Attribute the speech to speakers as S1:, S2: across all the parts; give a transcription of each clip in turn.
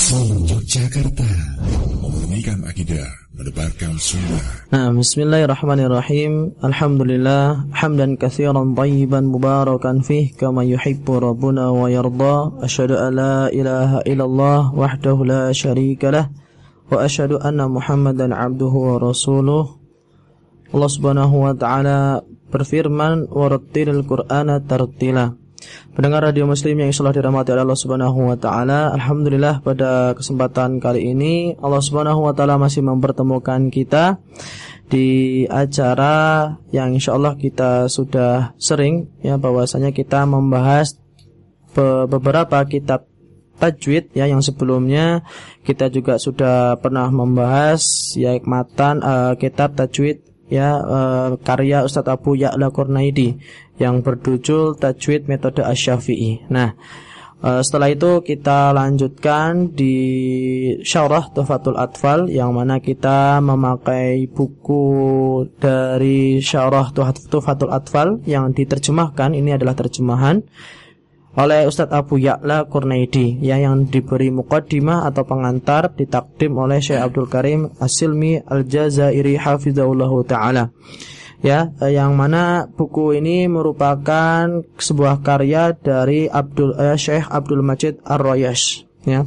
S1: Asal Yogyakarta. Memurnikan akidah Menebarkan sunnah.
S2: Nah, bismillahirrahmanirrahim. Alhamdulillah Hamdan kathiran tayyiban mubarakan fih Kama yuhibbu rabbuna wa yarda. Ashadu an la ilaha illallah Wahdahu la sharika lah. Wa ashadu anna muhammadan abduhu wa rasuluh. Allah subhanahu wa ta'ala berfirman Warattilil qur'ana tartila Pendengar radio muslim yang insyaallah dirahmati oleh Allah Subhanahu wa taala, alhamdulillah pada kesempatan kali ini Allah Subhanahu wa taala masih mempertemukan kita di acara yang insyaallah kita sudah sering ya bahwasanya kita membahas beberapa kitab tajwid ya yang sebelumnya kita juga sudah pernah membahas ya matan uh, kitab tajwid ya uh, karya Ustadz Abu Ya'la Qurnaidi yang berjudul Tajwid Metode Asy-Syafi'i. Nah, uh, setelah itu kita lanjutkan di Syarah Tuhfatul Atfal yang mana kita memakai buku dari Syarah Tuhfatul Atfal yang diterjemahkan ini adalah terjemahan oleh Ustadz Abu Ya'la Kurnaidi ya, yang diberi mukaddimah atau pengantar ditakdim oleh Syekh Abdul Karim Asilmi Al-Jazairi hafizahullahu taala ya yang mana buku ini merupakan sebuah karya dari Abdul eh, Syekh Abdul Majid Ar-Royash ya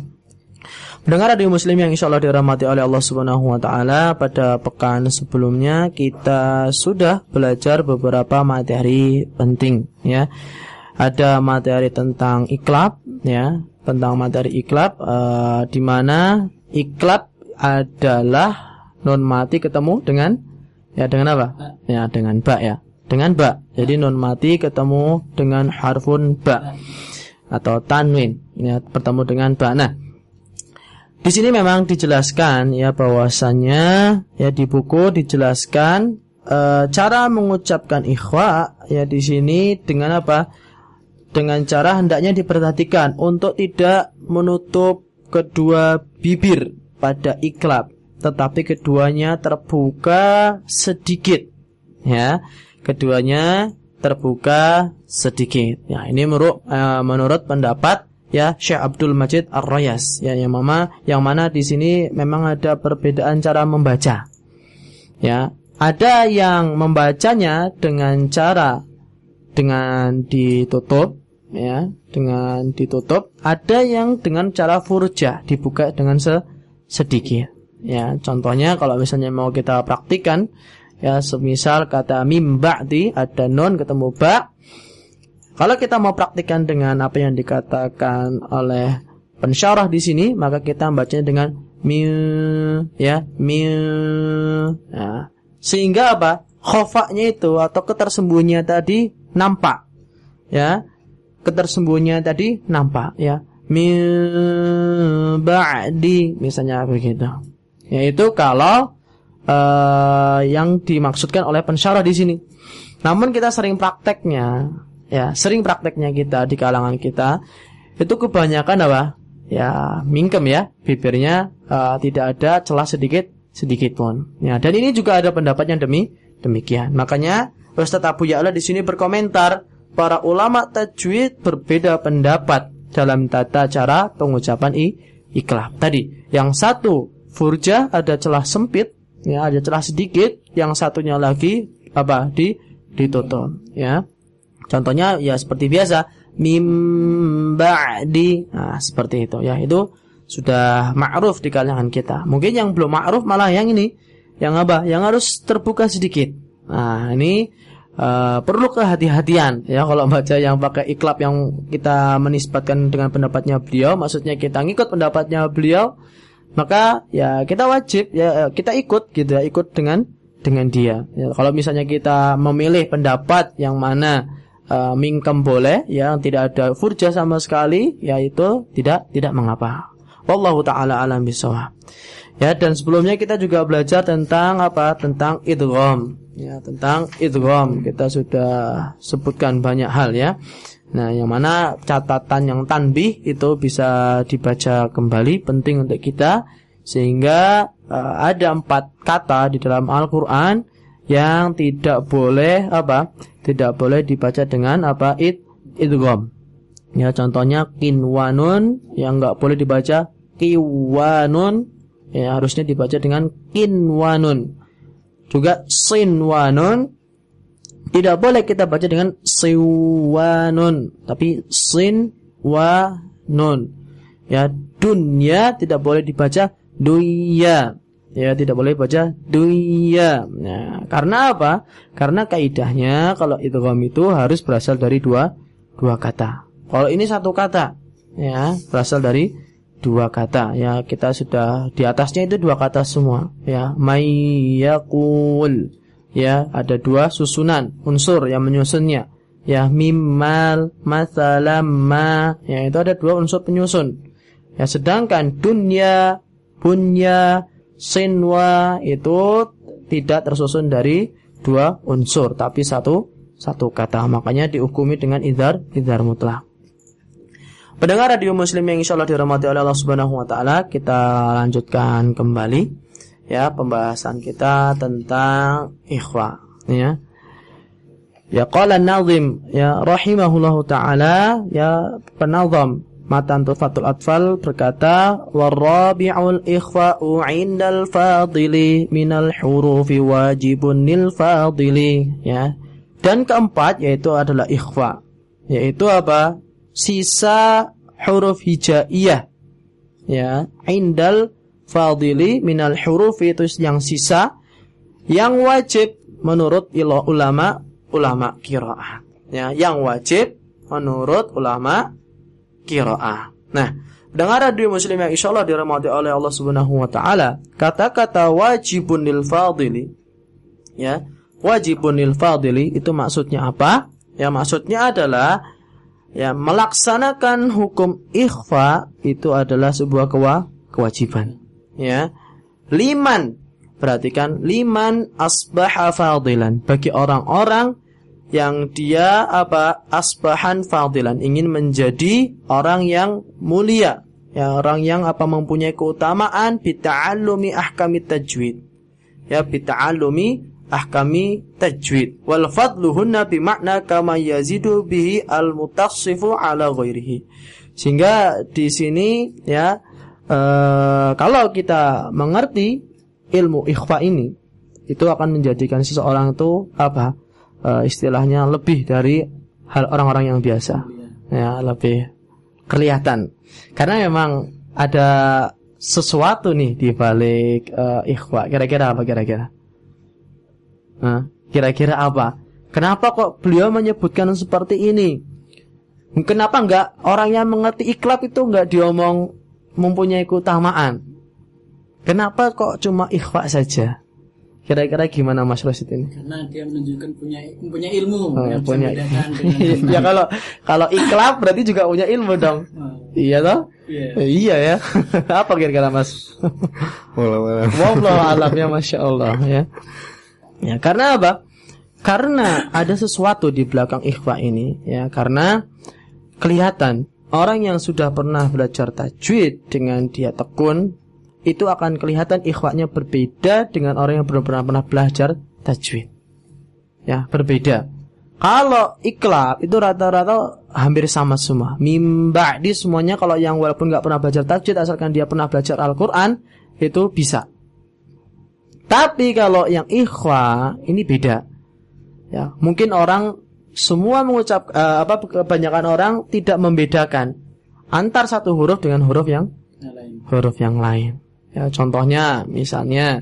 S2: Mendengar radio muslim yang insya Allah dirahmati oleh Allah Subhanahu wa taala pada pekan sebelumnya kita sudah belajar beberapa materi penting ya. Ada materi tentang iklab ya, tentang materi iklab uh, di mana iklab adalah non mati ketemu dengan Ya dengan apa? Ya dengan ba ya. Dengan ba. Jadi nun mati ketemu dengan harfun ba atau tanwin ya bertemu dengan ba. Nah, di sini memang dijelaskan ya bahwasannya ya di buku dijelaskan e, cara mengucapkan ikhwa ya di sini dengan apa? Dengan cara hendaknya diperhatikan untuk tidak menutup kedua bibir pada iklab. Tetapi keduanya terbuka sedikit ya. Keduanya terbuka sedikit. Ya ini menurut uh, menurut pendapat ya Syekh Abdul Majid Ar-Rayas. Ya yang mama yang mana di sini memang ada perbedaan cara membaca. Ya ada yang membacanya dengan cara dengan ditutup ya dengan ditutup ada yang dengan cara furja dibuka dengan se sedikit Ya, contohnya kalau misalnya mau kita praktikan ya semisal kata mim ba'di ada non ketemu ba. Kalau kita mau praktikan dengan apa yang dikatakan oleh pensyarah di sini, maka kita membacanya dengan mi ya, mi ya. Sehingga apa? Khofaknya itu atau ketersembunyian tadi nampak. Ya. Ketersembunyian tadi nampak ya. Mi ba'di misalnya begitu. Yaitu kalau uh, yang dimaksudkan oleh pensyarah di sini. Namun kita sering prakteknya, ya sering prakteknya kita di kalangan kita itu kebanyakan apa? Ya mingkem ya, bibirnya uh, tidak ada celah sedikit sedikit pun. Ya dan ini juga ada pendapat yang demi demikian. Makanya Ustaz Abu Ya'la di sini berkomentar para ulama tajwid berbeda pendapat dalam tata cara pengucapan i ikhlas. Tadi yang satu furja ada celah sempit, ya ada celah sedikit, yang satunya lagi apa di ditutup, ya. Contohnya ya seperti biasa, mim ba'di. Nah, seperti itu ya. Itu sudah ma'ruf di kalangan kita. Mungkin yang belum ma'ruf malah yang ini, yang apa? Yang harus terbuka sedikit. Nah, ini uh, perlu kehati-hatian ya kalau baca yang pakai iklab yang kita menisbatkan dengan pendapatnya beliau, maksudnya kita ngikut pendapatnya beliau maka ya kita wajib ya kita ikut gitu ya ikut dengan dengan dia. Ya, kalau misalnya kita memilih pendapat yang mana uh, mingkem boleh ya tidak ada furja sama sekali yaitu tidak tidak mengapa. Wallahu taala alam bisawab ya dan sebelumnya kita juga belajar tentang apa tentang idgham ya tentang idgham kita sudah sebutkan banyak hal ya Nah, yang mana catatan yang tanbih itu bisa dibaca kembali penting untuk kita sehingga uh, ada empat kata di dalam Al-Qur'an yang tidak boleh apa? Tidak boleh dibaca dengan apa? it idgham. Ya, contohnya kinwanun yang enggak boleh dibaca kiwanun ya harusnya dibaca dengan kinwanun. Juga sinwanun tidak boleh kita baca dengan siwanun, tapi sin wa. Ya, dunya tidak boleh dibaca duya. Ya, tidak boleh baca duya. Nah, karena apa? Karena kaidahnya kalau idgham itu harus berasal dari dua dua kata. Kalau ini satu kata, ya, berasal dari dua kata. Ya, kita sudah di atasnya itu dua kata semua, ya. Mayyakul ya. Ada dua susunan unsur yang menyusunnya ya. Mimal masalam ma ya. Itu ada dua unsur penyusun. Ya sedangkan dunya punya sinwa itu tidak tersusun dari dua unsur tapi satu satu kata. Makanya dihukumi dengan idhar idhar mutlak Pendengar radio muslim yang insya Allah dirahmati oleh Allah subhanahu wa ta'ala Kita lanjutkan kembali ya pembahasan kita tentang ikhwa ya. Ya qala nazim ya rahimahullahu taala ya penazam matan tufatul atfal berkata warabi'ul ikhfa'u 'indal fadili minal hurufi wajibun lil fadili ya. Dan keempat yaitu adalah ikhfa yaitu apa sisa huruf hijaiyah ya indal fadili minal huruf itu yang sisa yang wajib menurut ulama ulama kiraah. Ya, yang wajib menurut ulama kiraah. Nah, dengar radio muslim yang insya Allah dirahmati oleh Allah Subhanahu wa taala, kata-kata wajibun lil fadili ya, wajibun lil fadili itu maksudnya apa? Ya, maksudnya adalah ya melaksanakan hukum ikhfa itu adalah sebuah kewajiban. Ya liman. Perhatikan liman asbaha fadilan. Bagi orang-orang yang dia apa asbahan fadilan. Ingin menjadi orang yang mulia. Ya orang yang apa mempunyai keutamaan. Bita'allumi ahkami tajwid. Ya bita'allumi ahkami tajwid. Wal fadluhunna bimakna kama yazidu bihi al mutassifu ala ghairihi. Sehingga di sini ya Eh, kalau kita mengerti ilmu ikhfa ini itu akan menjadikan seseorang itu apa uh, istilahnya lebih dari hal orang-orang yang biasa. Ya lebih kelihatan. Karena memang ada sesuatu nih di balik uh, ikhfa. Kira-kira apa kira-kira kira-kira apa kenapa kok beliau menyebutkan seperti ini kenapa enggak orang yang mengerti ikhlab itu enggak diomong mempunyai keutamaan. Kenapa kok cuma ikhfa saja? Kira-kira gimana Mas Rosid ini?
S3: Karena dia menunjukkan punya punya ilmu
S2: oh, yang punya. ya kalau kalau ikhlas berarti juga punya ilmu dong. Oh. Iya toh? Yeah. Iya ya. Apa kira-kira Mas? Wallahu alam ya Masya Allah ya. Ya karena apa? Karena ada sesuatu di belakang ikhfa ini ya karena kelihatan Orang yang sudah pernah belajar tajwid dengan dia tekun itu akan kelihatan ikhwanya berbeda dengan orang yang belum pernah pernah belajar tajwid. Ya, berbeda. Kalau iklab itu rata-rata hampir sama semua. Mimba di semuanya kalau yang walaupun nggak pernah belajar tajwid asalkan dia pernah belajar Al-Qur'an itu bisa. Tapi kalau yang ikhwa ini beda. Ya, mungkin orang semua mengucap uh, apa kebanyakan orang tidak membedakan antar satu huruf dengan huruf yang huruf yang lain. Ya, contohnya misalnya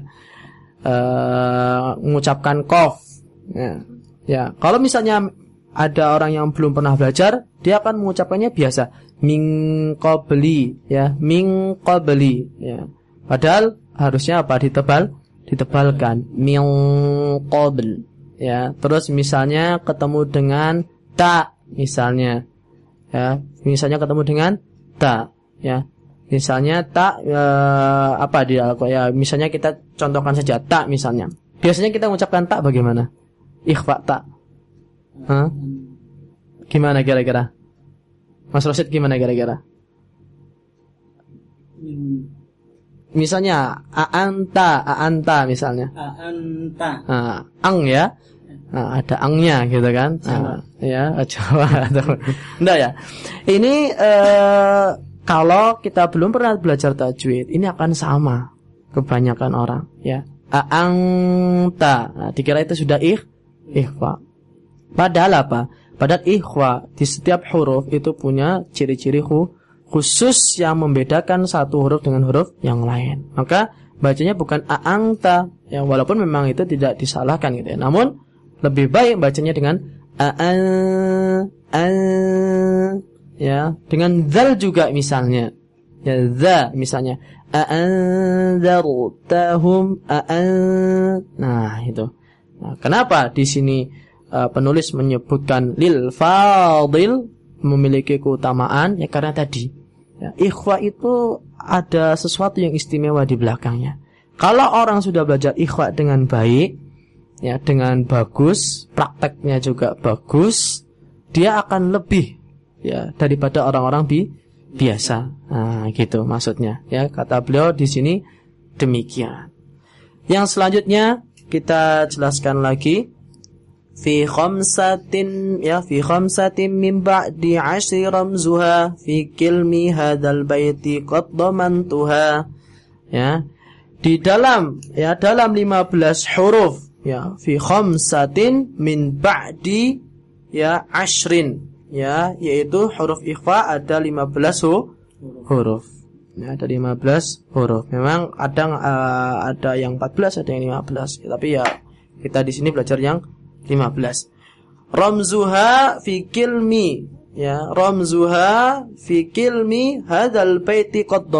S2: uh, mengucapkan kof. Ya, ya, kalau misalnya ada orang yang belum pernah belajar, dia akan mengucapkannya biasa. Min qabli, ya, min qabli, ya. Padahal harusnya apa? Ditebal, ditebalkan. Min qabl. Ya terus misalnya ketemu dengan tak misalnya. Ya misalnya ketemu dengan tak ya. Misalnya tak e, apa dia ya misalnya kita contohkan saja tak misalnya. Biasanya kita mengucapkan tak bagaimana? Ikhfa tak Hah? gimana kira-kira? Mas Rosid gimana kira-kira misalnya aanta aanta misalnya
S3: aanta
S2: nah, ang ya Nah, ada angnya gitu kan. Nah, ya, Jawa atau enggak ya. Ini uh, kalau kita belum pernah belajar tajwid, ini akan sama kebanyakan orang, ya. Aangta, nah, dikira itu sudah ih, ikhfa. Padahal apa? Padahal ikhwa di setiap huruf itu punya ciri-ciri khusus yang membedakan satu huruf dengan huruf yang lain. Maka bacanya bukan aangta, ya walaupun memang itu tidak disalahkan gitu ya. Namun lebih baik bacanya dengan a ya dengan zal juga misalnya. Ya za misalnya. A'anzartahum a'an. Nah itu. Nah, kenapa di sini uh, penulis menyebutkan lil fadil memiliki keutamaan? Ya karena tadi ya, ikhwa itu ada sesuatu yang istimewa di belakangnya. Kalau orang sudah belajar ikhwa dengan baik, ya dengan bagus, prakteknya juga bagus, dia akan lebih ya daripada orang-orang bi biasa. Nah, gitu maksudnya. Ya, kata beliau di sini demikian. Yang selanjutnya kita jelaskan lagi fi khamsatin ya fi khamsatin min ba'di ashri ramzuha fi kilmi hadzal baiti qad damantuha ya di dalam ya dalam 15 huruf ya fi khamsatin min ba'di ya ashrin ya yaitu huruf ikhfa ada 15 huruf. Ya ada 15 huruf. Memang ada uh, ada yang 14 ada yang 15 tapi ya kita di sini belajar yang 15. Ramzuha fi kilmi ya, ramzuha fi kilmi hadzal baiti qad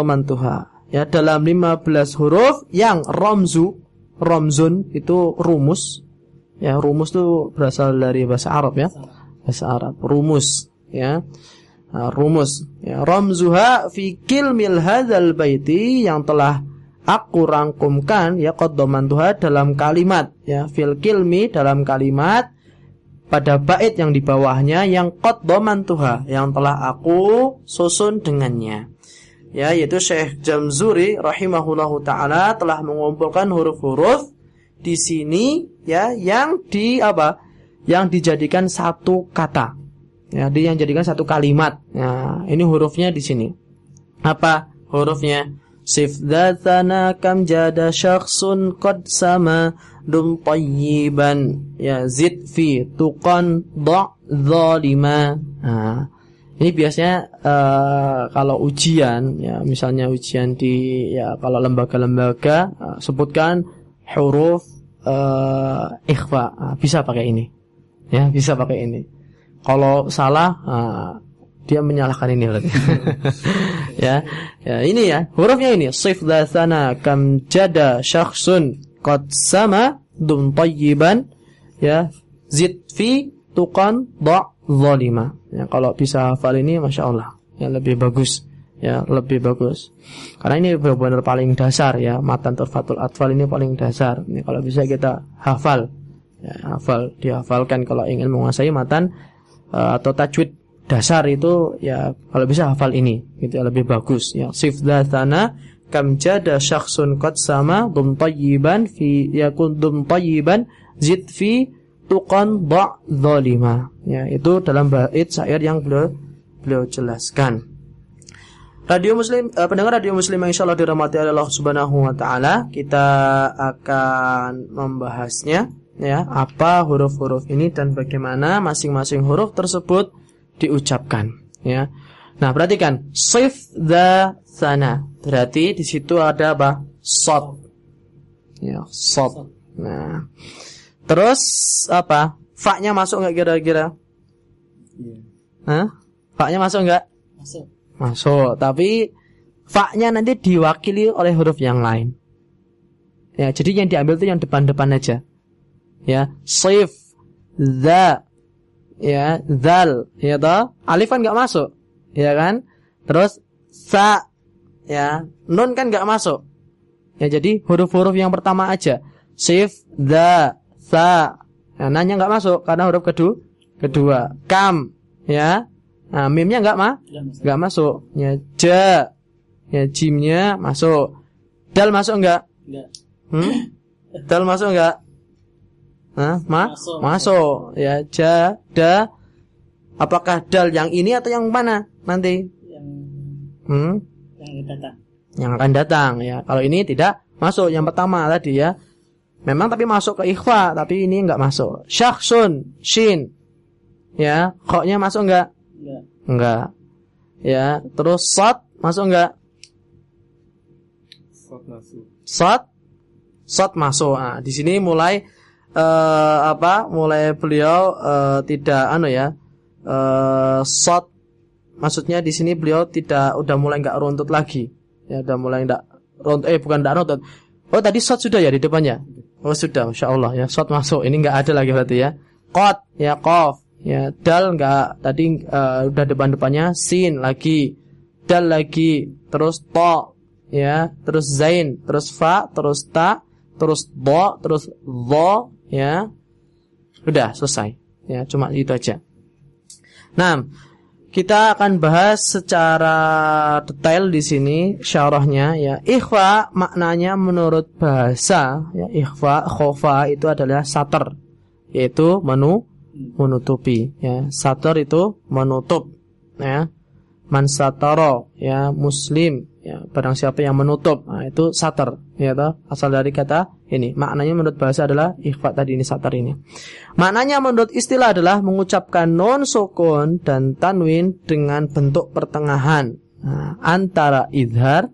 S2: Ya, dalam 15 huruf yang ramzu, ramzun itu rumus. Ya, rumus itu berasal dari bahasa Arab ya. Bahasa Arab, rumus ya. Nah, rumus ya ramzuha fi kilmil hadzal baiti yang telah aku rangkumkan ya tuha dalam kalimat ya fil kilmi dalam kalimat pada bait yang di bawahnya yang tuha yang telah aku susun dengannya. Ya yaitu Syekh Jamzuri rahimahullahu taala telah mengumpulkan huruf-huruf di sini ya yang di apa yang dijadikan satu kata. Ya di yang dijadikan satu kalimat. Ya ini hurufnya di sini. Apa hurufnya Sif dhatana kam jada syakhsun qad sama dum tayyiban ya zid fi tuqan da' zalima. Nah, ini biasanya uh, kalau ujian ya misalnya ujian di ya kalau lembaga-lembaga uh, sebutkan huruf uh, ikhfa uh, bisa pakai ini. Ya, bisa pakai ini. Kalau salah uh, dia menyalahkan ini berarti. ya. Ya, ini ya, hurufnya ini sif sana kam jada syakhsun qad sama dum tayyiban ya zid fi tuqan da zalima. Ya, kalau bisa hafal ini Masya Allah ya lebih bagus ya lebih bagus karena ini benar-benar paling dasar ya matan turfatul atfal ini paling dasar ini kalau bisa kita hafal ya, hafal dihafalkan kalau ingin menguasai matan uh, atau tajwid dasar itu ya kalau bisa hafal ini itu ya, lebih bagus ya. Sif dzatana kam jada syakhsun qad sama dum tayyiban fi yakun dum tayyiban zid fi tuqan da zalima. Ya itu dalam bait syair yang beliau beliau jelaskan. Radio Muslim eh, pendengar Radio Muslim yang insyaallah dirahmati Allah Subhanahu wa taala kita akan membahasnya ya apa huruf-huruf ini dan bagaimana masing-masing huruf tersebut diucapkan ya. Nah, perhatikan sif the sana. Berarti di situ ada apa? Sod. Ya, sod. Nah. Terus apa? Fa-nya masuk nggak kira-kira? Iya. Hah? Fa-nya masuk nggak? Masuk. Masuk, tapi fa-nya nanti diwakili oleh huruf yang lain. Ya, jadi yang diambil itu yang depan-depan aja. Ya, sif, the, ya zal. Ya toh? Alif kan nggak masuk. Ya kan? Terus sa. Ya nun kan nggak masuk. Ya jadi huruf-huruf yang pertama aja. Sif da sa. Nah, nanya nggak masuk karena huruf kedua kedua. Kam. Ya. Nah mimnya nggak mah nggak masuk. ya ja. Ya jimnya masuk. Dal masuk nggak. Hmm? dal masuk nggak Hah? Ma? Masuk, masuk. Ya, ja, da. Apakah dal yang ini atau yang mana nanti? Yang Hmm?
S3: Yang akan datang.
S2: Yang akan datang ya. Kalau ini tidak masuk yang pertama tadi ya. Memang tapi masuk ke ikhfa, tapi ini enggak masuk. Syakhsun, shin. Ya, koknya masuk enggak?
S3: Enggak.
S2: Enggak. Ya, terus sot masuk enggak?
S4: Sot masuk.
S2: Sot sot masuk. Nah, di sini mulai eh apa? Mulai beliau eh, tidak anu ya. Eh sot maksudnya di sini beliau tidak udah mulai enggak runtut lagi. Ya, udah mulai enggak runtut eh bukan enggak runtut. Oh, tadi sot sudah ya di depannya. Oh, sudah, Masya Allah ya. Sot masuk. Ini enggak ada lagi berarti ya. Qad ya qaf ya dal enggak tadi eh, udah depan-depannya sin lagi dal lagi terus to ya terus zain terus fa terus ta terus do terus dho ya. Udah selesai. Ya cuma itu aja. Nah kita akan bahas secara detail di sini syarahnya ya. Ikhfa maknanya menurut bahasa ya ikhfa khofa itu adalah satar yaitu menu menutupi ya. Satar itu menutup ya. Man sataro ya muslim ya barang siapa yang menutup nah, itu satar ya toh? Asal dari kata ini. Maknanya menurut bahasa adalah ikhfa tadi ini satar ini. Maknanya menurut istilah adalah mengucapkan non sukun dan tanwin dengan bentuk pertengahan. Nah, antara idhar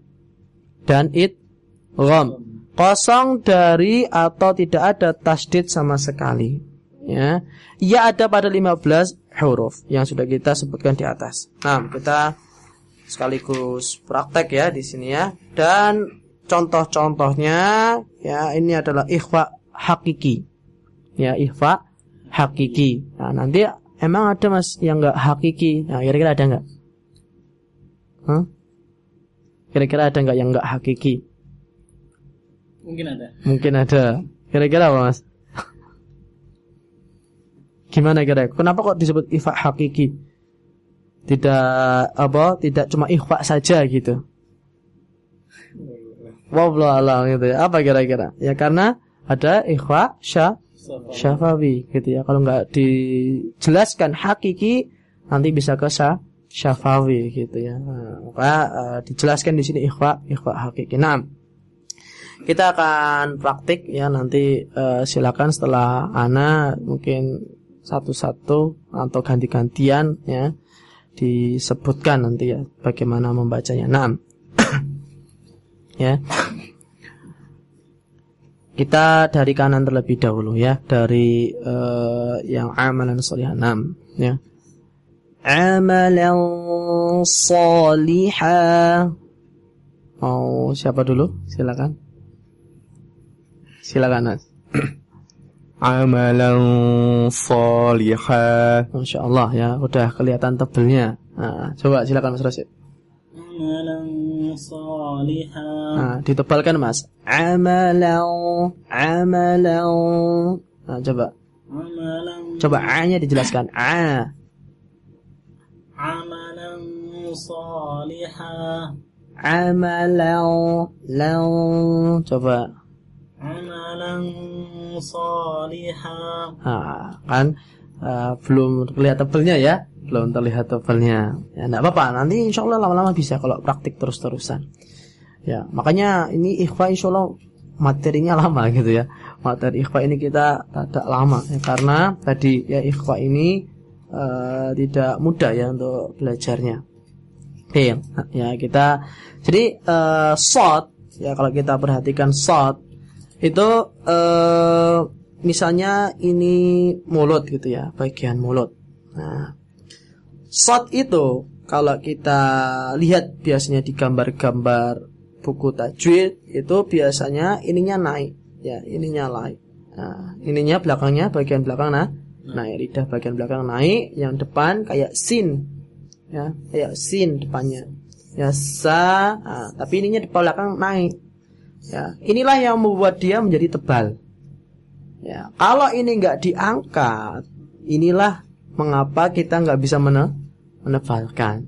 S2: dan idgham kosong dari atau tidak ada tasdid sama sekali. Ya ya ada pada 15 huruf yang sudah kita sebutkan di atas. Nah kita sekaligus praktek ya di sini ya. Dan contoh-contohnya ya ini adalah ikhfa hakiki. Ya ikhfa hakiki. Nah nanti emang ada mas yang enggak hakiki? Nah kira-kira ada enggak Hah? kira-kira ada enggak yang enggak hakiki?
S3: Mungkin ada.
S2: mungkin ada. Kira-kira apa mas? Gimana kira kenapa kok disebut ikhfa hakiki tidak apa tidak cuma ikhfa saja gitu Wallahu alam gitu ya. Apa kira-kira? Ya karena ada ikhfa sya syafawi gitu ya. Kalau nggak dijelaskan hakiki nanti bisa ke sya syafawi gitu ya. Maka uh, dijelaskan di sini ikhfa ikhfa hakiki. Nah, kita akan praktik ya nanti uh, silakan setelah ana mungkin satu-satu atau ganti-gantian ya disebutkan nanti ya bagaimana membacanya. Nah, ya. Kita dari kanan terlebih dahulu ya, dari uh, yang amalan solihah. Nam, ya. Amalan solihah. Mau siapa dulu? Silakan. Silakan Mas.
S4: Amalan salihah.
S2: Masya Allah ya, udah kelihatan tebelnya. Nah, coba silakan Mas Rasid.
S3: Amalan salihah.
S2: Nah, ditebalkan Mas. Amalan, amalan. Nah, coba.
S3: Amalan
S2: Coba A-nya dijelaskan. A.
S3: amalan salihah.
S2: Amalan, lau. Coba. Nah, kan uh, belum terlihat tebelnya ya. Belum terlihat tebelnya. Ya, enggak apa-apa. Nanti insya Allah lama-lama bisa kalau praktik terus-terusan. Ya, makanya ini ikhfa insya Allah materinya lama gitu ya. Materi ikhfa ini kita tidak lama ya, karena tadi ya ikhfa ini uh, tidak mudah ya untuk belajarnya. Oke, ya kita jadi uh, shot ya kalau kita perhatikan shot itu eh misalnya ini mulut gitu ya, bagian mulut. Nah, shot itu kalau kita lihat biasanya di gambar-gambar buku tajwid itu biasanya ininya naik ya, ininya naik. Nah, ininya belakangnya bagian belakang nah, naik lidah bagian belakang naik, yang depan kayak sin. Ya, kayak sin depannya. Ya sa, nah, tapi ininya di belakang naik. Ya, inilah yang membuat dia menjadi tebal. Ya, kalau ini nggak diangkat, inilah mengapa kita nggak bisa mene menebalkan.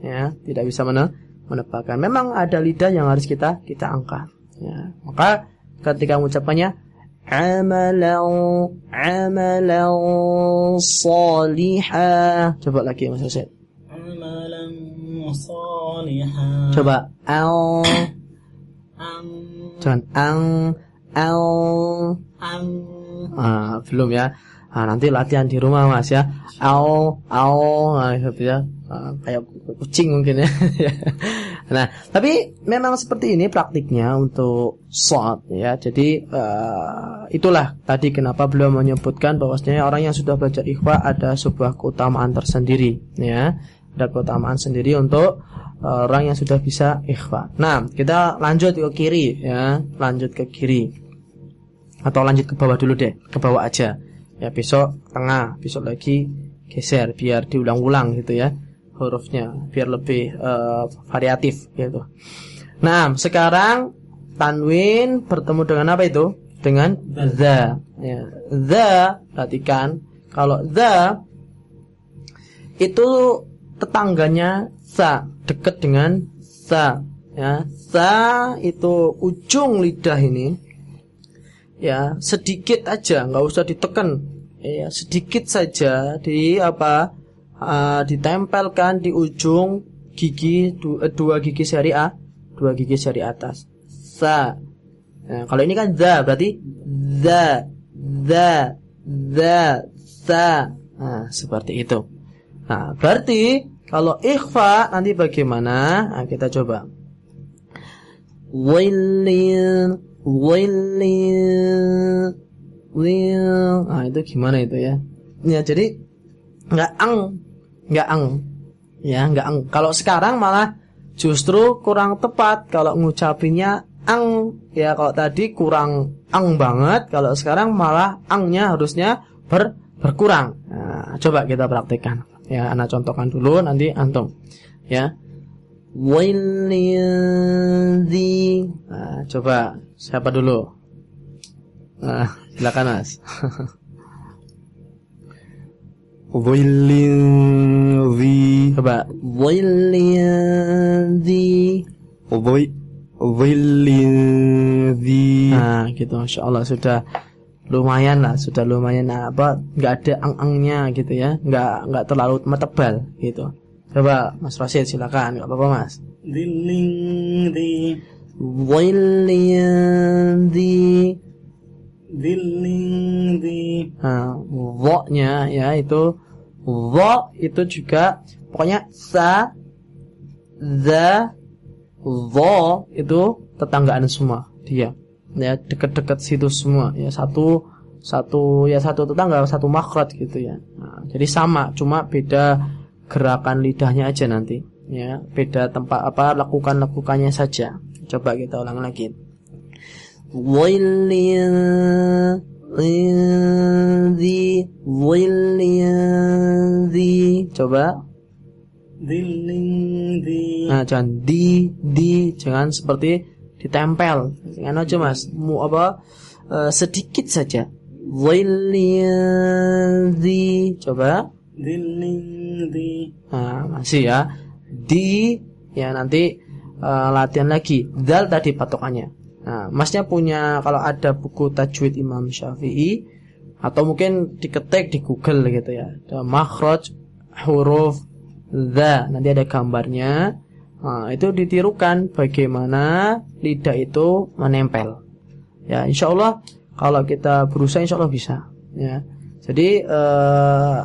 S2: Ya, tidak bisa mene menebalkan. Memang ada lidah yang harus kita kita angkat. Ya, maka ketika mengucapkannya amalan amalan salihah. Coba lagi Mas Husain.
S3: Salihah.
S2: Coba al jangan ang al
S3: أن
S2: ah, belum ya. Ah, nanti latihan di rumah Mas ya. Al al nah, gitu ya. Ah, kayak kucing mungkin ya. nah, tapi memang seperti ini praktiknya untuk shot ya. Jadi eh, itulah tadi kenapa beliau menyebutkan bahwasanya orang yang sudah belajar ikhfa ada sebuah keutamaan tersendiri ya. Ada keutamaan sendiri untuk eh, orang yang sudah bisa ikhfa. Nah, kita lanjut ke kiri ya, lanjut ke kiri. Atau lanjut ke bawah dulu deh, ke bawah aja. Ya, besok tengah, besok lagi geser biar diulang-ulang gitu ya hurufnya biar lebih eh, variatif gitu. Nah, sekarang tanwin bertemu dengan apa itu? Dengan the. Ya, the perhatikan kalau the itu tetangganya sa, dekat dengan sa. Ya, sa itu ujung lidah ini ya sedikit aja, nggak usah ditekan. Ya, sedikit saja di apa uh, ditempelkan di ujung gigi du, eh, dua gigi seri A, dua gigi seri atas. Sa. Nah, kalau ini kan za berarti za, za, za, sa. Nah, seperti itu. Nah, berarti kalau ikhfa nanti bagaimana? Nah, kita coba. Wailin, wailin, wil. Nah, itu gimana itu ya? Ya, jadi nggak ang, nggak ang, ya nggak ang. Kalau sekarang malah justru kurang tepat kalau ngucapinnya ang. Ya kalau tadi kurang ang banget, kalau sekarang malah angnya harusnya ber, berkurang. Nah, coba kita praktekkan. Ya, anak contohkan dulu nanti antum. Ya. Wailidzi. Nah, coba siapa dulu? Nah, silakan Mas.
S4: Dhilli
S2: Coba Wailidzi.
S4: Dhilli
S2: Nah, gitu Masya Allah sudah lumayan lah sudah lumayan. Nah, apa nggak ada ang-angnya gitu ya. Nggak nggak terlalu tebal gitu. Coba Mas Rasid silakan. Nggak apa-apa Mas.
S3: Dilindi
S2: di
S3: dilindi di
S2: nah, ya itu wo itu juga pokoknya sa the wo itu tetanggaan semua dia ya dekat-dekat situ semua. Ya satu satu ya satu tetangga satu makrot gitu ya. Nah, jadi sama cuma beda gerakan lidahnya aja nanti. Ya beda tempat apa lakukan lakukannya saja. Coba kita ulang lagi. Zilli Zilli Coba.
S3: Zilli
S2: Nah jangan di di Jangan seperti ditempel. Kan aja Mas, mu apa eh, sedikit saja. Dhilli coba
S3: Dhilli
S2: Nah, masih ya. Di ya nanti uh, latihan lagi. Dal tadi patokannya. Nah, Masnya punya kalau ada buku tajwid Imam Syafi'i atau mungkin diketik di Google gitu ya. Makhraj huruf the nanti ada gambarnya. Nah, itu ditirukan bagaimana lidah itu menempel. Ya, insya Allah kalau kita berusaha insya Allah bisa. Ya, jadi eh,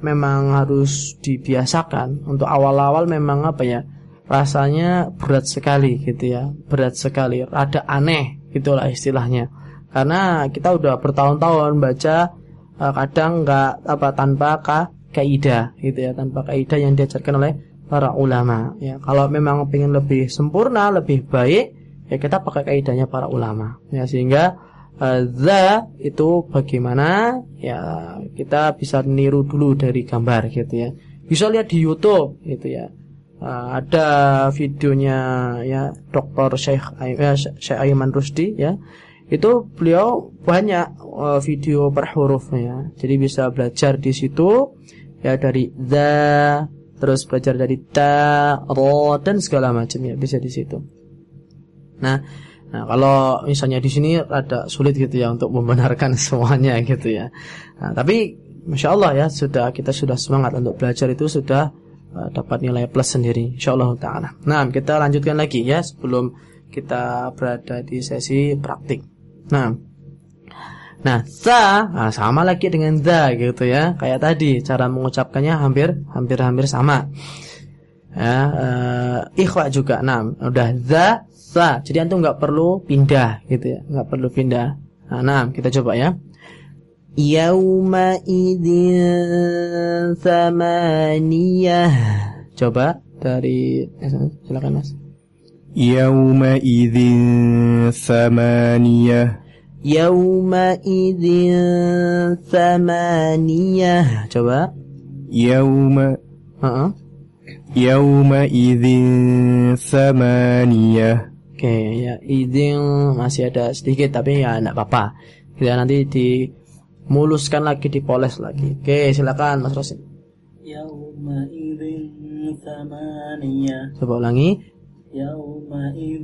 S2: memang harus dibiasakan untuk awal-awal memang apa ya? rasanya berat sekali gitu ya berat sekali rada aneh gitulah istilahnya karena kita udah bertahun-tahun baca uh, kadang nggak apa tanpa ka kaidah gitu ya tanpa kaidah yang diajarkan oleh para ulama ya kalau memang ingin lebih sempurna lebih baik ya kita pakai kaidahnya para ulama ya sehingga uh, the itu bagaimana ya kita bisa niru dulu dari gambar gitu ya bisa lihat di YouTube gitu ya Uh, ada videonya ya Dr. Syekh ya, Syekh Aiman Rusdi ya. Itu beliau banyak uh, video per hurufnya. Jadi bisa belajar di situ ya dari the terus belajar dari ta, ro dan segala macam ya bisa di situ. Nah, nah kalau misalnya di sini ada sulit gitu ya untuk membenarkan semuanya gitu ya. Nah, tapi masya Allah ya sudah kita sudah semangat untuk belajar itu sudah uh, dapat nilai plus sendiri insyaallah taala. Nah, kita lanjutkan lagi ya sebelum kita berada di sesi praktik. Nah, Nah, sa nah, sama lagi dengan the gitu ya. Kayak tadi cara mengucapkannya hampir hampir hampir sama. Ya, uh, ikhwa juga. Nah, udah the sa. Jadi antum nggak perlu pindah gitu ya. nggak perlu pindah. Nah, nah, kita coba ya. Yauma idzin thamaniyah. Coba dari eh, silakan Mas.
S4: Yauma idzin thamaniyah.
S2: Yauma idzin thamaniyah. Coba.
S4: Yauma
S2: Heeh.
S4: Yauma idzin thamaniyah.
S2: Oke, ya idzin masih ada sedikit tapi ya enggak apa-apa. Kita nanti dimuluskan lagi, dipoles lagi. Oke, silakan Mas Rosin.
S3: يومئذ ثمانية
S2: Coba ulangi.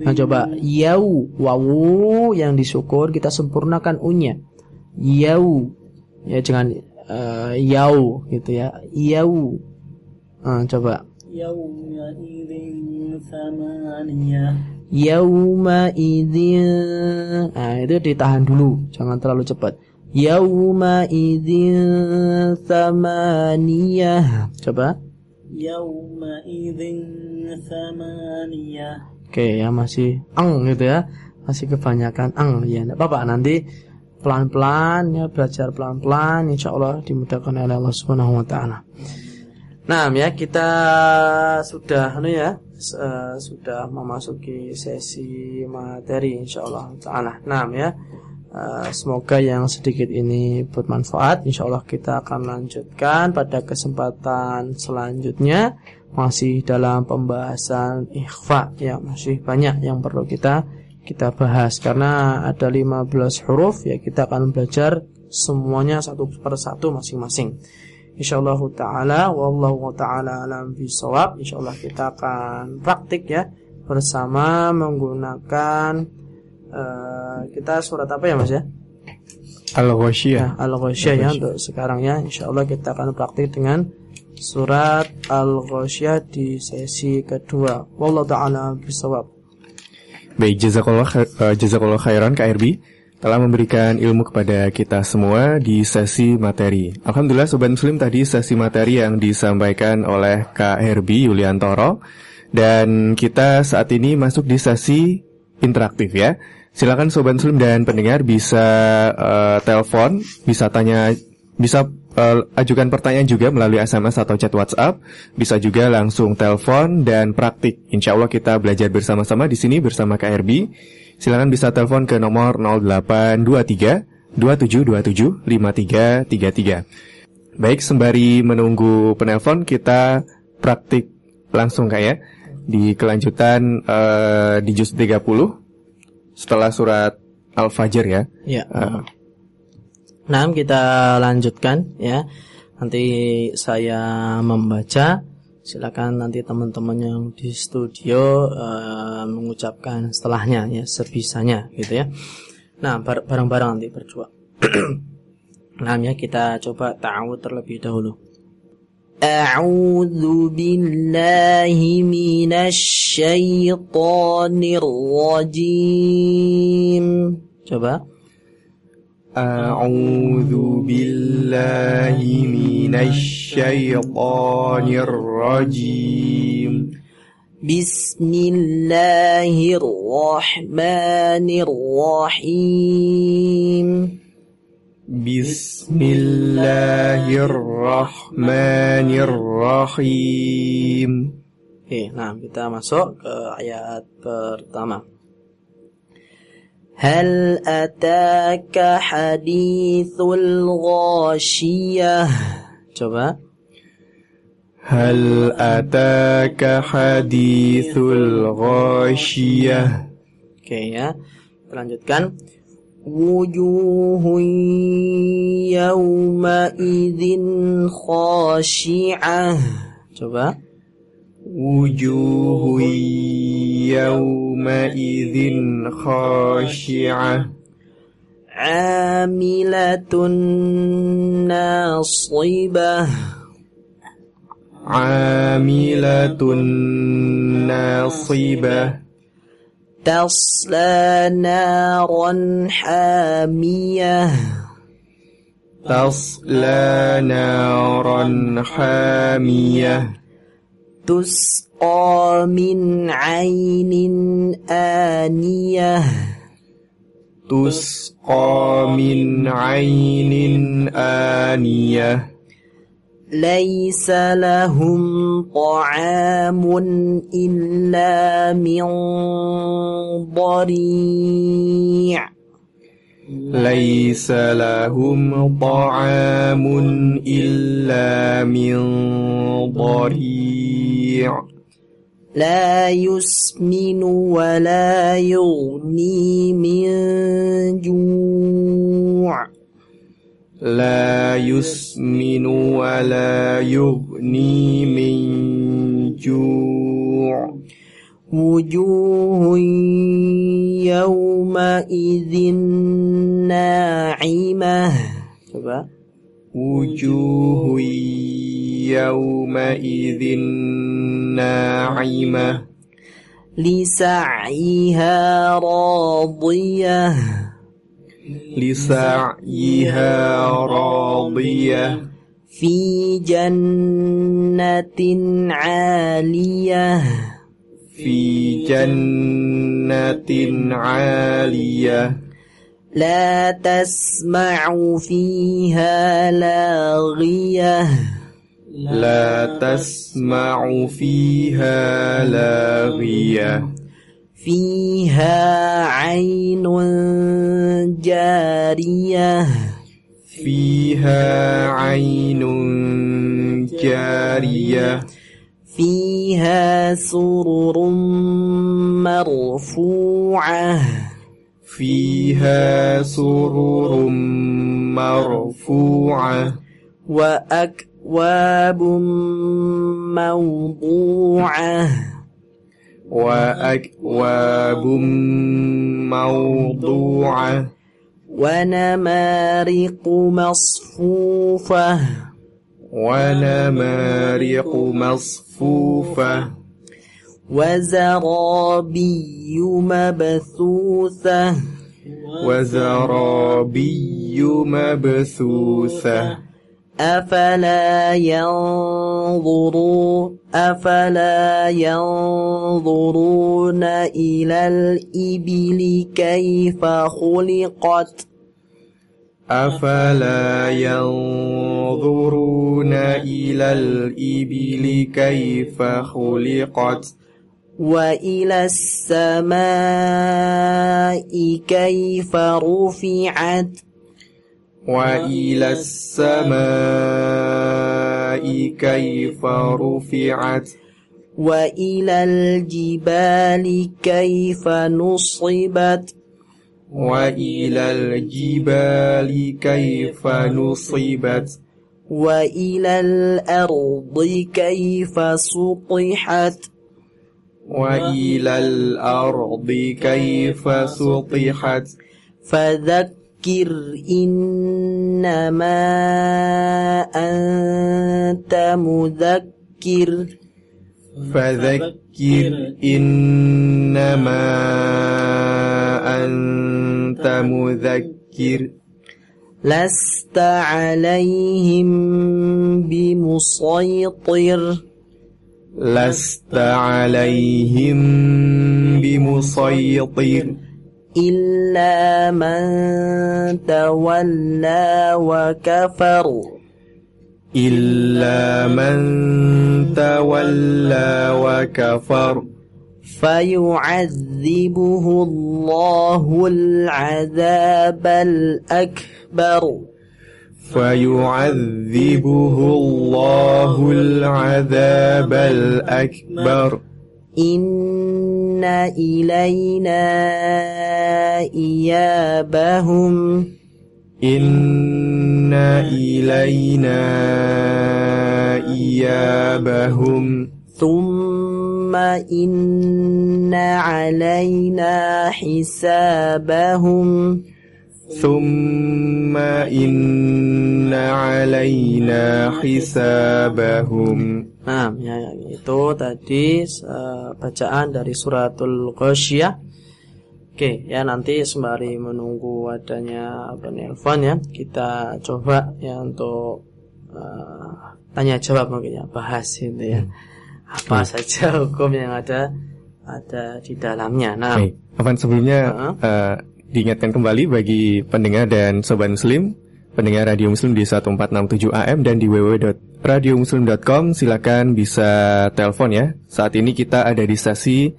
S2: Nah coba. Yau. Wawu yang disyukur kita sempurnakan unya. Yau. Ya jangan uh, yau gitu ya. Yau. Nah, coba. Yauma idzin nah itu ditahan dulu. Jangan terlalu cepat. Yauma idzin coba. Oke ya masih ang gitu ya masih kebanyakan ang ya tidak apa-apa nanti pelan-pelan ya belajar pelan-pelan insya Allah dimudahkan oleh Allah Subhanahu Wa Taala. Nah ya kita sudah nih ya eh, sudah memasuki sesi materi insya Allah Taala. Nah ya eh, semoga yang sedikit ini bermanfaat. Insyaallah kita akan lanjutkan pada kesempatan selanjutnya masih dalam pembahasan ikhfa ya masih banyak yang perlu kita kita bahas karena ada 15 huruf ya kita akan belajar semuanya satu persatu masing-masing. Insyaallah taala wallahu taala alam bisawab. Insyaallah kita akan praktik ya bersama menggunakan eh, kita surat apa ya Mas ya?
S4: Al-Ghasyiyah.
S2: Nah, Al-Ghasyiyah ya untuk sekarang ya. Insyaallah kita akan praktik dengan surat Al-Ghasyiyah di sesi kedua. Wallahu taala bisawab.
S4: Baik, jazakallah eh, jazakallah khairan KRB telah memberikan ilmu kepada kita semua di sesi materi. Alhamdulillah sobat muslim tadi sesi materi yang disampaikan oleh KRB Yuliantoro dan kita saat ini masuk di sesi interaktif ya. Silakan sobat muslim dan pendengar bisa eh, telepon, bisa tanya, bisa eh, ajukan pertanyaan juga melalui SMS atau chat WhatsApp. Bisa juga langsung telepon dan praktik. Insya Allah kita belajar bersama-sama di sini bersama KRB. Silakan bisa telepon ke nomor 0823 2727 5333. Baik, sembari menunggu penelpon kita praktik langsung kayak di kelanjutan eh, di juz 30 setelah surat Al-Fajr ya.
S2: Ya.
S4: Eh,
S2: Nah, kita lanjutkan ya. Nanti saya membaca. Silakan nanti teman-teman yang di studio eh, mengucapkan setelahnya ya, sebisanya gitu ya. Nah, bar- bareng-bareng nanti berjuang. nah, ya kita coba ta'awud terlebih dahulu. أعوذ بالله من الشيطان الرجيم. Coba
S4: A'udzu billahi minasy syaithanir rajim.
S2: بسم الله الرحمن الرحيم.
S4: Bismillahirrahmanirrahim.
S2: Oke, nah kita masuk ke ayat pertama. هل أتاك حديث الغاشية Coba
S4: Hal ataka hadithul ghasyiyah.
S2: Oke ya Kita lanjutkan وجوه يومئذ خاشعة. coba
S4: وجوه يومئذ خاشعة.
S2: عاملة ناصبة.
S4: عاملة ناصبة.
S2: تصلى نارا حامية.
S4: تصلى نارا حامية.
S2: تسقى من عين آنية.
S4: تسقى من عين آنية.
S2: ليس لهم طعام إلا من ضريع.
S4: ليس لهم طعام إلا من ضريع.
S2: لا يسمن ولا يغني من جوع.
S4: لا يسمن ولا يغني من جوع.
S2: وجوه يومئذ ناعمة.
S4: وجوه يومئذ ناعمة.
S2: لسعيها راضية.
S4: لسعيها راضية.
S2: في جنة عالية.
S4: في جنة عالية.
S2: لا تسمع فيها لاغية.
S4: لا تسمع فيها لاغية.
S2: فيها عين جارية.
S4: فيها عين جارية.
S2: فيها سرر مرفوعة.
S4: فيها سرر مرفوعة.
S2: وأكواب موضوعة.
S4: وأكواب موضوعة.
S2: ونمارق مصفوفة.
S4: ونمارق مصفوفة.
S2: وزرابي مبثوثة.
S4: وزرابي مبثوثة.
S2: أفلا ينظرون أفلا ينظرون إلى الإبل كيف خلقت؟
S4: أفلا ينظرون إلى الإبل كيف خلقت؟
S2: وإلى السماء كيف رفعت؟
S4: وإلى السماء كيف رفعت؟
S2: وإلى الجبال كيف نصبت؟
S4: وإلى الجبال كيف نصبت؟
S2: وإلى الأرض كيف سطحت؟
S4: وإلى الأرض كيف سطحت؟
S2: فذكر إنما أنت مذكر.
S4: فذكر إنما أنت مذكر.
S2: لست عليهم بمسيطر.
S4: لست عليهم بمسيطر.
S2: إلا من تولى وكفر.
S4: إلا من تولى وكفر.
S2: فيعذبه الله العذاب الأكبر.
S4: فيعذبه الله العذاب الأكبر.
S2: إن إلينا إيابهم
S4: إن إلينا إيابهم
S2: ثم إن علينا حسابهم
S4: ثم إن علينا حسابهم
S2: Nah, ya, itu tadi eh, bacaan dari suratul Ghasyiyah. Oke, ya nanti sembari menunggu adanya penelpon ya, kita coba ya untuk eh, tanya jawab mungkin ya, bahas itu ya. Apa saja hukum yang ada ada di dalamnya. Nah,
S4: Baik, Afan sebelumnya
S2: Heeh.
S4: eh, diingatkan kembali bagi pendengar dan sobat muslim, pendengar Radio Muslim di 1467 AM dan di www.radiomuslim.com silakan bisa telepon ya. Saat ini kita ada di sesi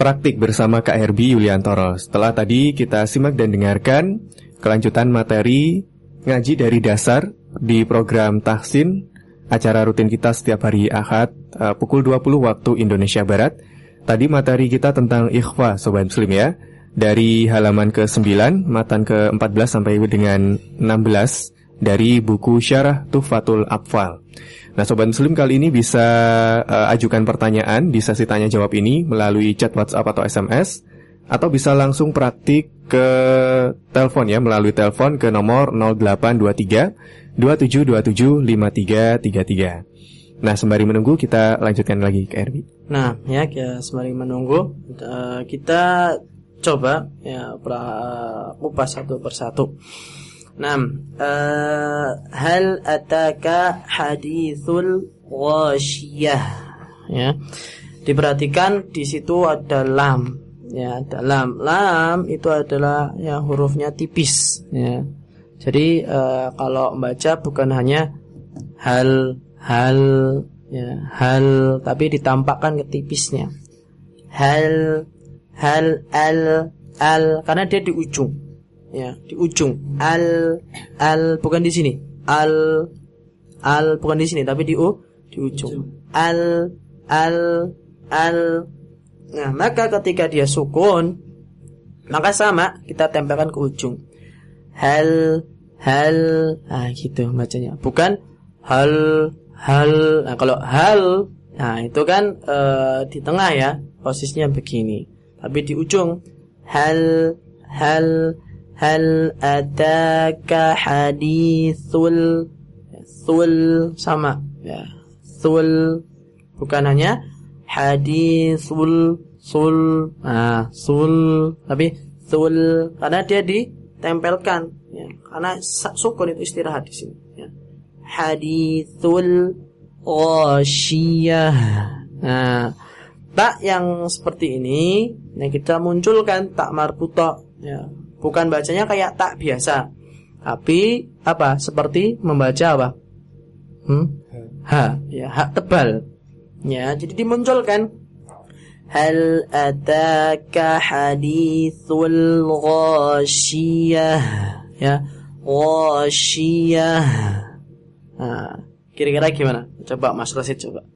S4: praktik bersama Kak Herbie Yuliantoro. Setelah tadi kita simak dan dengarkan kelanjutan materi ngaji dari dasar di program Tahsin acara rutin kita setiap hari Ahad eh, pukul 20 waktu Indonesia Barat. Tadi materi kita tentang ikhfa sobat muslim ya. Dari halaman ke-9, matan ke-14 sampai dengan 16 dari buku Syarah Tuhfatul Atfal. Nah, sobat muslim kali ini bisa eh, ajukan pertanyaan di sesi tanya jawab ini melalui chat WhatsApp atau SMS atau bisa langsung praktik ke telepon ya melalui telepon ke nomor 0823 2727 5333. Nah, sembari menunggu kita lanjutkan lagi ke Erbi.
S2: Nah, ya, ya sembari menunggu eh, kita coba ya kupas satu persatu. Nah, eh, hal ataka hadithul ghasyiyah ya. Diperhatikan di situ ada lam ya, ada lam. Lam itu adalah ya hurufnya tipis ya. Jadi eh, kalau membaca bukan hanya hal hal ya hal tapi ditampakkan ke tipisnya hal hal al al. Karena dia di ujung. Ya di ujung. Al al. Bukan di sini. Al al. Bukan di sini tapi di u di ujung. Al al al. Nah maka ketika dia sukun maka sama kita tempelkan ke ujung. Hal hal. Ah gitu bacanya. Bukan hal hal. Nah kalau hal nah itu kan eh, di tengah ya posisinya begini tapi di ujung hal hal hal ataka hadithul sul sama. Ya sul bukan hanya hadithul sul nah sul tapi sul karena dia ditempelkan. Ya karena sukun itu istirahat di sini. Ya. Hadithul ghasyiyah. Nah, tak yang seperti ini yang kita munculkan tak marbuta ya. Bukan bacanya kayak tak biasa. Tapi apa? Seperti membaca apa? Hmm? Ha, ya, ha tebal. Ya, jadi dimunculkan Hal ataka hadithul ghasyiyah ya ghasyiyah Nah, kira-kira gimana? Coba Mas Rasid coba.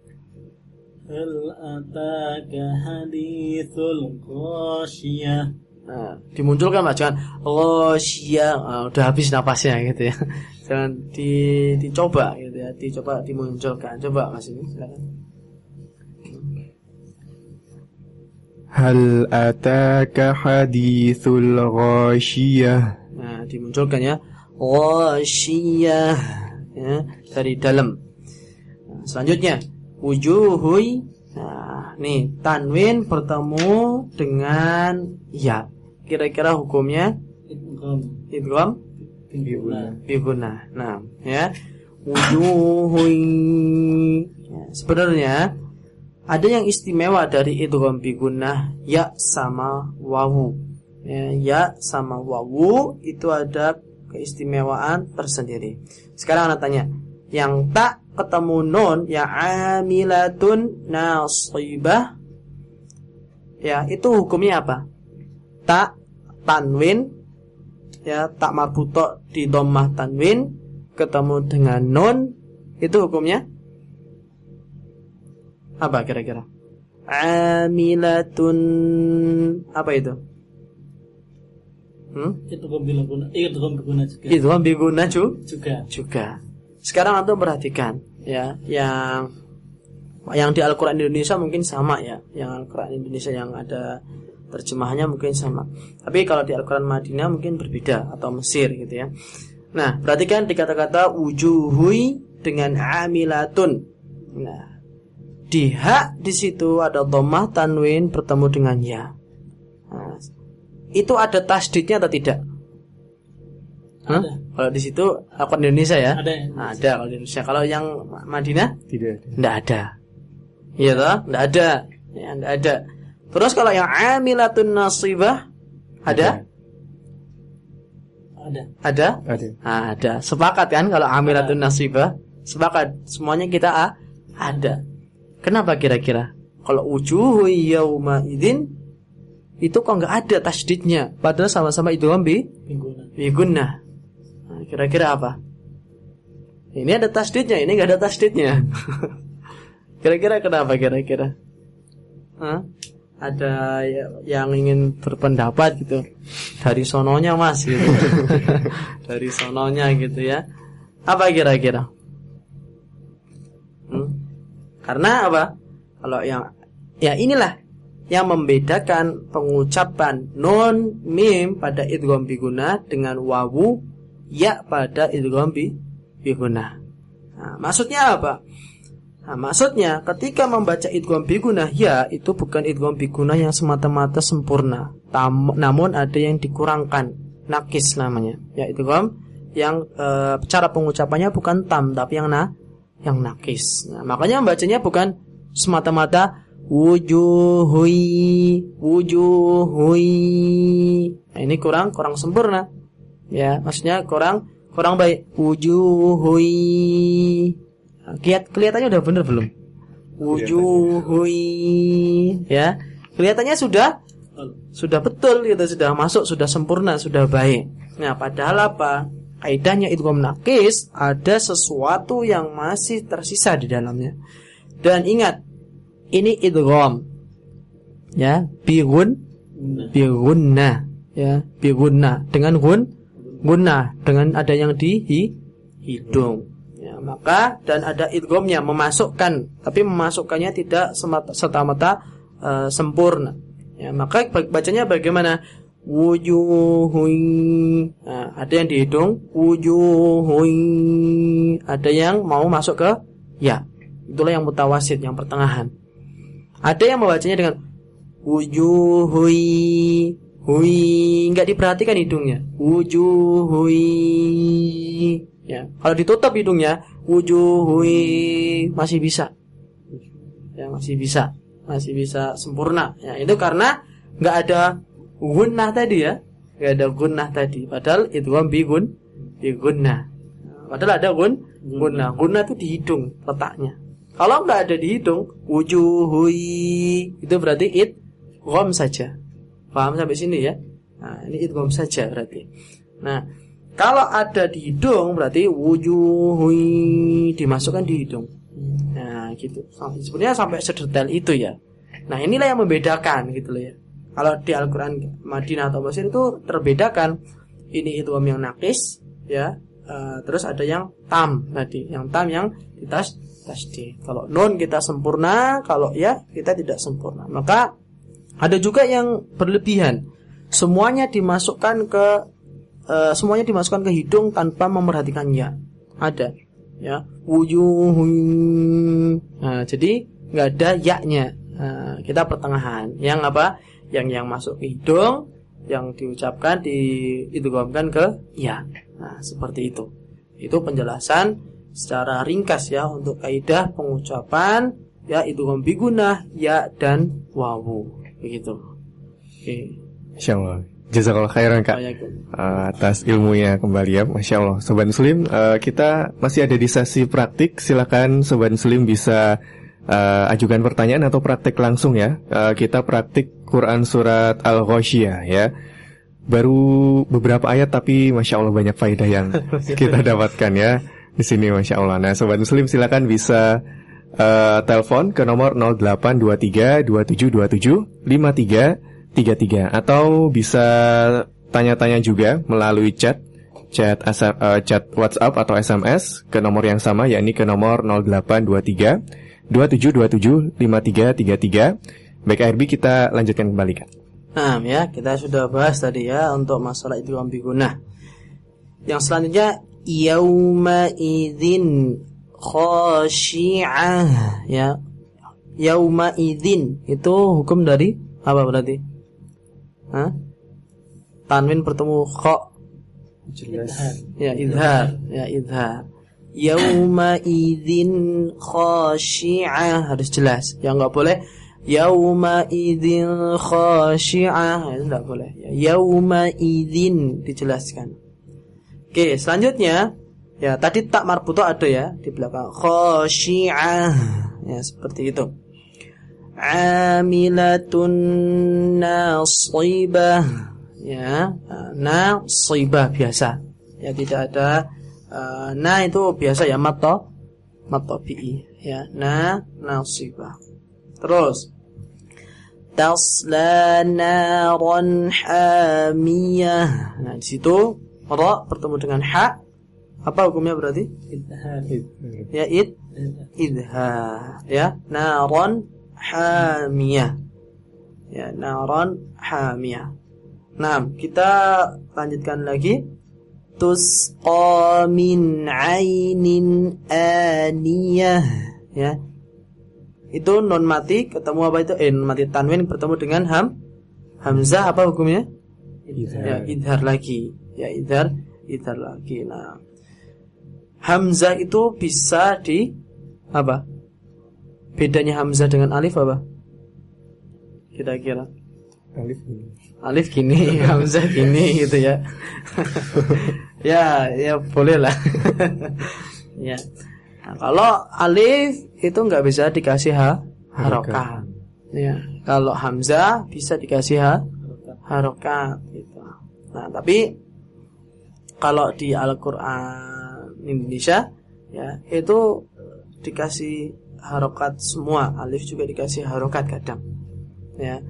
S3: Hal ataka hadithul ghasyah.
S2: Nah, dimunculkan lah jangan ghasyah. Nah, udah habis napasnya gitu ya. Jangan di, dicoba gitu ya, dicoba dimunculkan. Coba Mas ini silakan.
S4: Hal ataka hadithul ghasyah.
S2: Nah, dimunculkan ya. Ghasyah ya, dari dalam. Nah, selanjutnya wujuhui nah nih tanwin bertemu dengan ya. Kira-kira hukumnya? Idgham bibuna. Nah ya. Wujuhui ya, sebenarnya ada yang istimewa dari idgham biguna ya sama wawu. Ya, ya sama wawu itu ada keistimewaan tersendiri. Sekarang anak tanya yang tak ketemu nun ya amilatun nasibah. Ya itu hukumnya apa? Tak tanwin ya tak marbuto di domah tanwin ketemu dengan nun itu hukumnya? Apa kira-kira? Amilatun apa itu? Hmm?
S3: itu berguna itu berguna juga.
S2: Berguna
S3: juga.
S2: juga. Sekarang antum perhatikan ya yang yang di Al-Qur'an Indonesia mungkin sama ya. Yang Al-Qur'an Indonesia yang ada terjemahannya mungkin sama. Tapi kalau di Al-Qur'an Madinah mungkin berbeda atau Mesir gitu ya. Nah, perhatikan di kata-kata wujuhui dengan amilatun. Nah, di hak di situ ada dhammah tanwin bertemu dengan ya. Nah, itu ada tasdidnya atau tidak? Hah?
S3: Ada.
S2: Kalau di situ aku di Indonesia ya?
S3: Ada
S2: Nah, ada kalau di Indonesia. Kalau yang Madinah
S4: Tidak ada.
S2: Nggak ada. Iya toh? Nggak ada. Ya, nggak ada. Terus kalau yang amilatun nasibah ada?
S3: Ada.
S2: Ada?
S4: Ada.
S2: Nah, ada. Sepakat kan kalau amilatun nasibah? Sepakat. Semuanya kita ah, ada. Kenapa kira-kira? Kalau wujuhu yauma idzin itu kok nggak ada tasdidnya padahal sama-sama itu bi
S3: Mingguan.
S2: Kira-kira apa? Ini ada tasdidnya, ini nggak ada tasdidnya. kira-kira kenapa kira-kira? Hah? Ada ya- yang ingin berpendapat gitu dari sononya mas gitu. dari sononya gitu ya. Apa kira-kira? Hmm? Karena apa? Kalau yang ya inilah yang membedakan pengucapan non mim pada idgham biguna dengan wawu ya pada idgham bi. Nah, maksudnya apa? Nah, maksudnya ketika membaca idgham biguna ya itu bukan idgham biguna yang semata-mata sempurna, Tam- namun ada yang dikurangkan, nakis namanya. Ya idgham yang eh, cara pengucapannya bukan tam tapi yang na yang nakis. Nah, makanya membacanya bukan semata-mata wujuhui wujuhui. Nah, ini kurang kurang sempurna. Ya, maksudnya kurang kurang baik. Wujuhui. Nah, Kiat, kelihatannya udah bener belum? Wujuhui. Ya. Kelihatannya sudah sudah betul gitu, sudah masuk, sudah sempurna, sudah baik. Nah, padahal apa? Kaidahnya idgham nakis ada sesuatu yang masih tersisa di dalamnya. Dan ingat, ini idgham. Ya, bigun bigunna ya, bigunna dengan gun gunna dengan ada yang di hi- hidung. Ya, maka dan ada idghamnya memasukkan, tapi memasukkannya tidak serta-merta eh, sempurna. Ya, maka ba- bacanya bagaimana? Wujuhui. Nah, ada yang di hidung, wujuhui. Ada yang mau masuk ke ya. Itulah yang mutawasid, yang pertengahan. Ada yang membacanya dengan wujuhui. Hui, nggak diperhatikan hidungnya. Wujuhui. Ya, kalau ditutup hidungnya, wujuhui masih bisa. Ya, masih bisa. Masih bisa sempurna. Ya, itu karena nggak ada gunnah tadi ya. Nggak ada gunnah tadi. Padahal itu bigun, bigunnah. Padahal ada gun, gunnah. Gunnah itu di hidung letaknya. Kalau nggak ada di hidung, wujuhui itu berarti it gom saja. Paham sampai sini ya? Nah, ini idgham saja berarti. Nah, kalau ada di hidung berarti wujuhui dimasukkan di hidung. Nah, gitu. Sebenarnya sampai sedetail itu ya. Nah, inilah yang membedakan gitu loh ya. Kalau di Al-Qur'an Madinah atau Mesir itu terbedakan ini idgham yang nakis ya. Eh, terus ada yang tam tadi, yang tam yang ditas tasdid. Kalau nun kita sempurna, kalau ya kita tidak sempurna. Maka ada juga yang berlebihan. Semuanya dimasukkan ke eh, semuanya dimasukkan ke hidung tanpa memperhatikan ya. Ada ya. Nah, jadi nggak ada yaknya. Nah, kita pertengahan. Yang apa? Yang yang masuk ke hidung, yang diucapkan di idghamkan ke ya. Nah, seperti itu. Itu penjelasan secara ringkas ya untuk kaidah pengucapan ya idgham bigunah ya dan wawu. Begitu. Oke.
S4: Masya Allah. Jazakallah khairan kak uh, atas ilmunya kembali ya, masya Allah. Sobat Muslim, uh, kita masih ada di sesi praktik. Silakan Sobat Muslim bisa uh, ajukan pertanyaan atau praktik langsung ya. Uh, kita praktik Quran surat Al Ghoshiyah ya. Baru beberapa ayat tapi masya Allah banyak faedah yang kita dapatkan ya di sini masya Allah. Nah, Sobat Muslim silakan bisa uh, telepon ke nomor 0823 2727 53 33 atau bisa tanya-tanya juga melalui chat chat asa- eh, chat WhatsApp atau SMS ke nomor yang sama yakni ke nomor 0823 2727 5333. Baik ARB kita lanjutkan kembali Kak.
S2: Nah, ya, kita sudah bahas tadi ya untuk masalah itu ambiguna. Yang selanjutnya yauma idzin khashi'ah ya. yauma idzin. Itu hukum dari apa berarti? Hah? Tanwin bertemu kha.
S4: Jelas.
S2: ya idhar ya idhar yauma idzin khashi'ah. Harus jelas. Ya enggak boleh. Yauma idzin khashi'ah. Itu enggak boleh. Ya yauma idzin. Dijelaskan. Oke selanjutnya ya tadi tak marbuto ada ya di belakang. Khashi'ah. Ya seperti itu. Amilatun nasibah. Ya nasibah biasa. Ya tidak ada uh, na itu biasa ya mato mato bi ya na nasibah. Terus tasla naron hamiyah. Nah di situ ra bertemu dengan ha apa hukumnya berarti?
S3: Idhar.
S2: ya id. Idha ya naron hamiyah. Ya naron hamiyah. Nah kita lanjutkan lagi. Tusqa min ainin aniyah. Ya. Itu non mati ketemu apa itu? Eh non mati tanwin bertemu dengan ham hamzah apa hukumnya? Ya idhar lagi. Ya idhar idhar lagi. Nah hamzah itu bisa di apa? Bedanya hamzah dengan alif apa? Kira-kira.
S4: Alif ini.
S2: alif gini hamzah gini gitu ya. Ya ya boleh lah. Ya. Nah, kalau alif itu nggak bisa dikasih ha harokat ya kalau hamzah bisa dikasih ha harokat gitu. Nah tapi kalau di Al-Quran Indonesia ya itu dikasih harokat semua. Alif juga dikasih harokat kadang ya.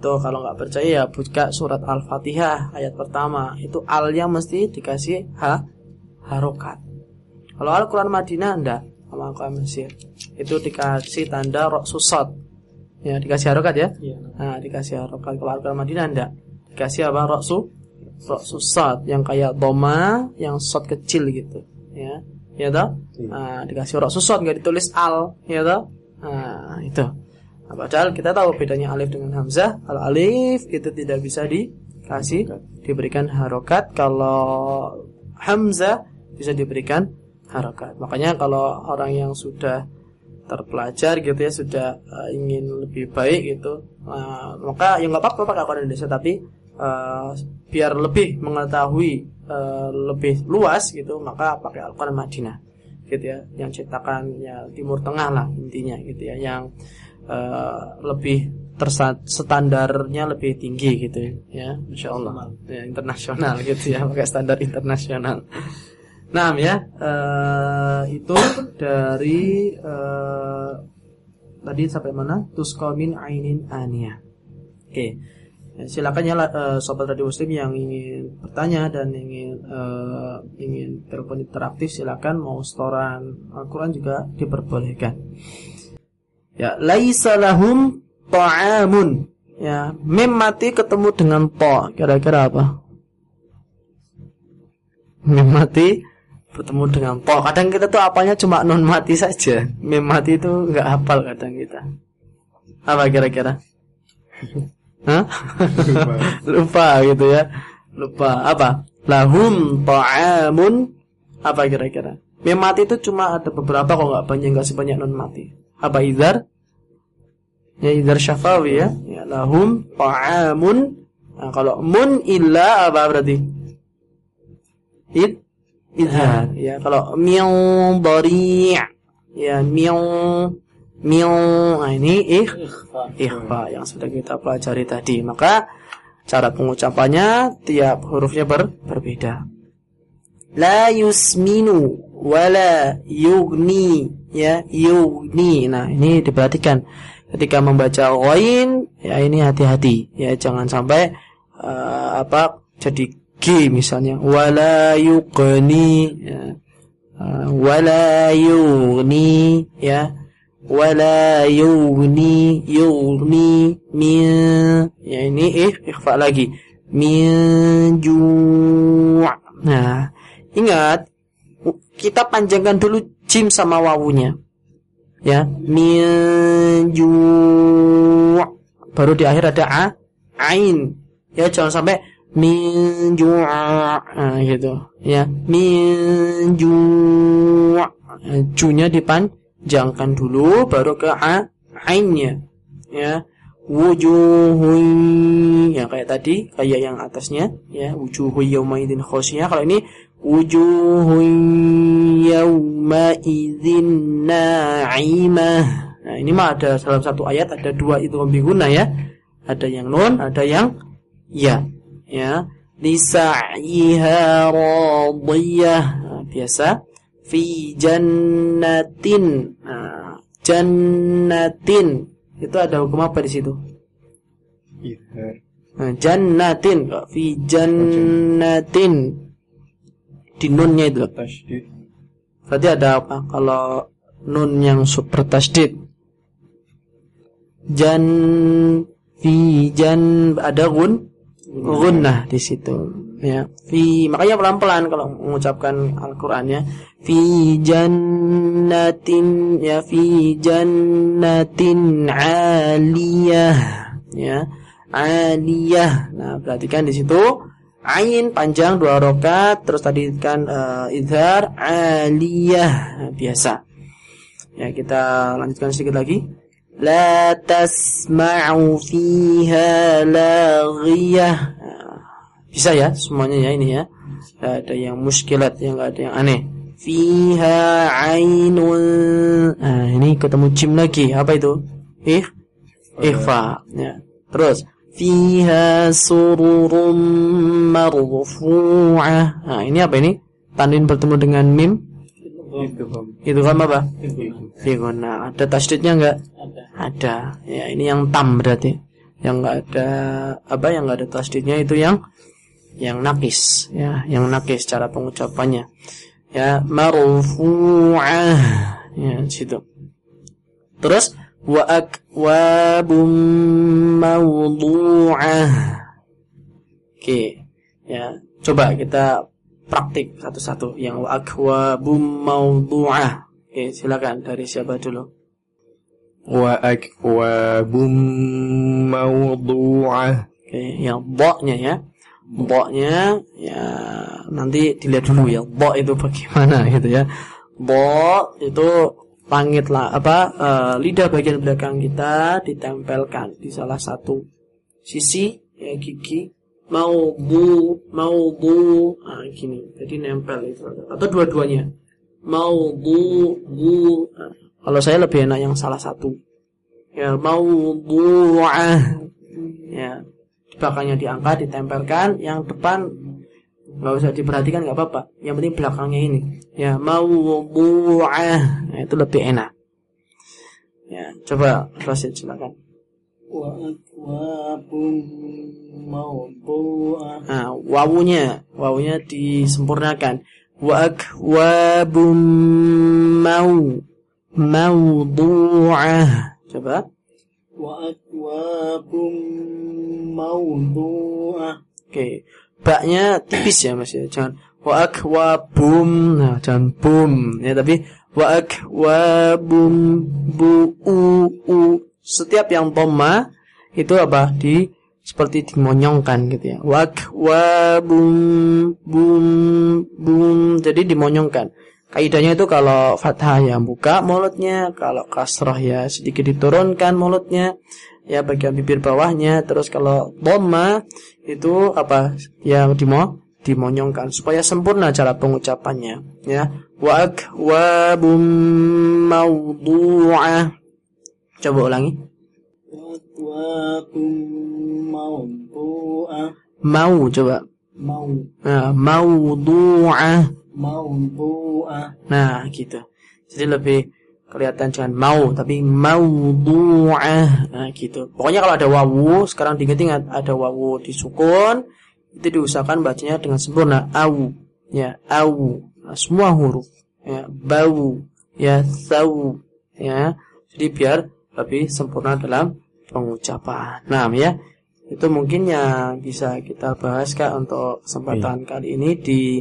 S2: Tuh kalau nggak percaya ya buka surat Al-Fatihah ayat pertama. Itu alnya mesti dikasih ha harokat. Kalau Al-Quran Madinah enggak sama Al-Quran Mesir. Itu dikasih tanda rok susot. Ya dikasih harokat ya.
S3: Iya.
S2: Nah dikasih harokat. Kalau Al-Quran Madinah enggak dikasih apa? Rok su rok susot. Yang kayak doma yang sot kecil gitu ya ya toh nah, dikasih rok susot nggak ditulis al ya toh nah itu Nah, padahal kita tahu bedanya alif dengan hamzah. Kalau alif itu tidak bisa dikasih diberikan harokat. Kalau hamzah bisa diberikan harokat. Makanya kalau orang yang sudah terpelajar gitu ya sudah uh, ingin lebih baik gitu, uh, maka ya nggak apa-apa pakai Al-Quran Indonesia tapi uh, biar lebih mengetahui uh, lebih luas gitu, maka pakai Al-Quran Madinah gitu ya, yang cetakan ya Timur Tengah lah intinya gitu ya, yang uh, lebih tersat standarnya lebih tinggi gitu ya, masya Allah, ya, internasional gitu ya, pakai standar internasional. Nah ya uh, itu dari uh, tadi sampai mana? Tuskomin ainin ania. Oke, ya, silakan ya uh, sobat radio muslim yang ingin bertanya dan ingin uh, ingin telepon interaktif silakan mau setoran Al-Quran juga diperbolehkan. Ya, laisa lahum ta'amun. Ya, mim mati ketemu dengan to. Kira-kira apa? Mim mati bertemu dengan to. Kadang kita tuh apanya cuma non mati saja. Mim mati itu nggak hafal kadang kita. Apa kira-kira? Hah?
S4: Lupa.
S2: Lupa gitu ya. Lupa apa? Lahum ta'amun apa kira-kira? Mim mati itu cuma ada beberapa kok nggak banyak nggak sebanyak non mati. Apa idhar? Ya idhar syafawi ya. ya lahum ta'amun. Nah, kalau mun illa apa berarti? Id idhar ya. Kalau min dhari' ya min min nah ini ih
S3: Ikhfa.
S2: yang sudah kita pelajari tadi. Maka cara pengucapannya tiap hurufnya ber, berbeda. La yusminu wala yugni ya yugni. Nah, ini diperhatikan ketika membaca ghain ya ini hati-hati ya jangan sampai uh, apa jadi G misalnya wala yuqni ya. Uh, wala yugni ya wala yugni yugni min ya ini eh ikhfa lagi min nah ingat kita panjangkan dulu jim sama wawunya. Ya min ju' baru di akhir ada a ain. Ya jangan sampai min ju' nah, gitu. Ya min ju' ju-nya dipanjangkan dulu baru ke a ainnya. Ya wujuhun. Ya kayak tadi kayak yang atasnya. Ya wujuhun yaumaidin khosyah kalau ini wujuhun yaumaidin na'imah. Nah ini mah ada dalam satu ayat ada dua itu biguna ya. Ada yang nun ada yang ya. Ya lisa'iha radiyah. Nah, biasa fi jannatin nah, jannatin itu ada hukum apa di situ? Nah, jannatin, fi jannatin. Di nunnya itu. Berarti ada apa? Kalau nun yang super tasdid. Jan fi jan ada gun gunnah di situ ya. Fi makanya pelan-pelan kalau mengucapkan Al-Qur'an ya. Fi jannatin ya fi jannatin aliyah ya. Aliyah. Nah perhatikan di situ. Ain panjang dua rokat terus tadi kan uh, idhar aliyah. Nah, biasa. Ya kita lanjutkan sedikit lagi. La tasma'u fiha laghiyah. Bisa ya semuanya ya ini ya. Tidak ada yang muskilat, yang enggak ada yang aneh. Fiha ainun. Nah, ini ketemu jim lagi. Apa itu? Ih, ikhfa. Ya. Terus fiha sururum marfu'ah. Nah, ini apa ini? Tanwin bertemu dengan mim itu kan apa? Figona. Ada tasdidnya enggak?
S3: Ada.
S2: Ada. Ya, ini yang tam berarti. Yang enggak ada apa yang enggak ada tasdidnya itu yang yang nakis ya, yang nakis cara pengucapannya. Ya, marfu'ah. Ya, situ. Terus wa akwabum mawdu'ah. Oke. Ya, coba kita praktik satu-satu yang akwabum mawdu'ah. Oke, silakan dari siapa dulu?
S4: Wa akwabum mawdu'ah.
S2: Oke, yang bo-nya ya. Bo-nya ya nanti dilihat dulu ya. Bo itu bagaimana gitu ya. Bo itu langit lah apa uh, lidah bagian belakang kita ditempelkan di salah satu sisi ya gigi. Mau bu mau bu ah gini. Jadi nempel itu atau dua-duanya. Mau bu bu nah, kalau saya lebih enak yang salah satu. Ya mau bu ah. Ya belakangnya diangkat ditempelkan yang depan nggak usah diperhatikan nggak apa-apa yang penting belakangnya ini ya mau ah nah, itu lebih enak ya coba Rasid silakan. Nah, wawunya, wawunya disempurnakan. Wa akwabum mau mawdu'ah. Coba.
S3: Wa akwabum mawdu'ah.
S2: Oke. Baknya tipis ya Mas ya. Jangan wa akwabum. Nah, jangan bum ya tapi wa akwabum bu u u setiap yang dhamma itu apa di seperti dimonyongkan gitu ya wak wa bum bum bum jadi dimonyongkan kaidahnya itu kalau fathah ya buka mulutnya kalau kasrah ya sedikit diturunkan mulutnya ya bagian bibir bawahnya terus kalau dhamma itu apa ya dimo dimonyongkan supaya sempurna cara pengucapannya ya wa bum mawdu'ah Coba ulangi.
S3: Akwabum mawdu'ah.
S2: Mau coba.
S3: Mau
S2: Nah, mawdu'ah.
S3: mawdu'ah.
S2: Nah, gitu. Jadi lebih kelihatan jangan mau tapi mawdu'ah. Nah, gitu. Pokoknya kalau ada wawu, sekarang diingat-ingat ada wawu disukun, itu diusahakan bacanya dengan sempurna. Au. Ya, au. Nah, semua huruf. Ya, bau. Ya, sau. Ya. Jadi biar lebih sempurna dalam pengucapan. Nah, ya. Itu mungkin yang bisa kita bahas Kak untuk kesempatan kali ini di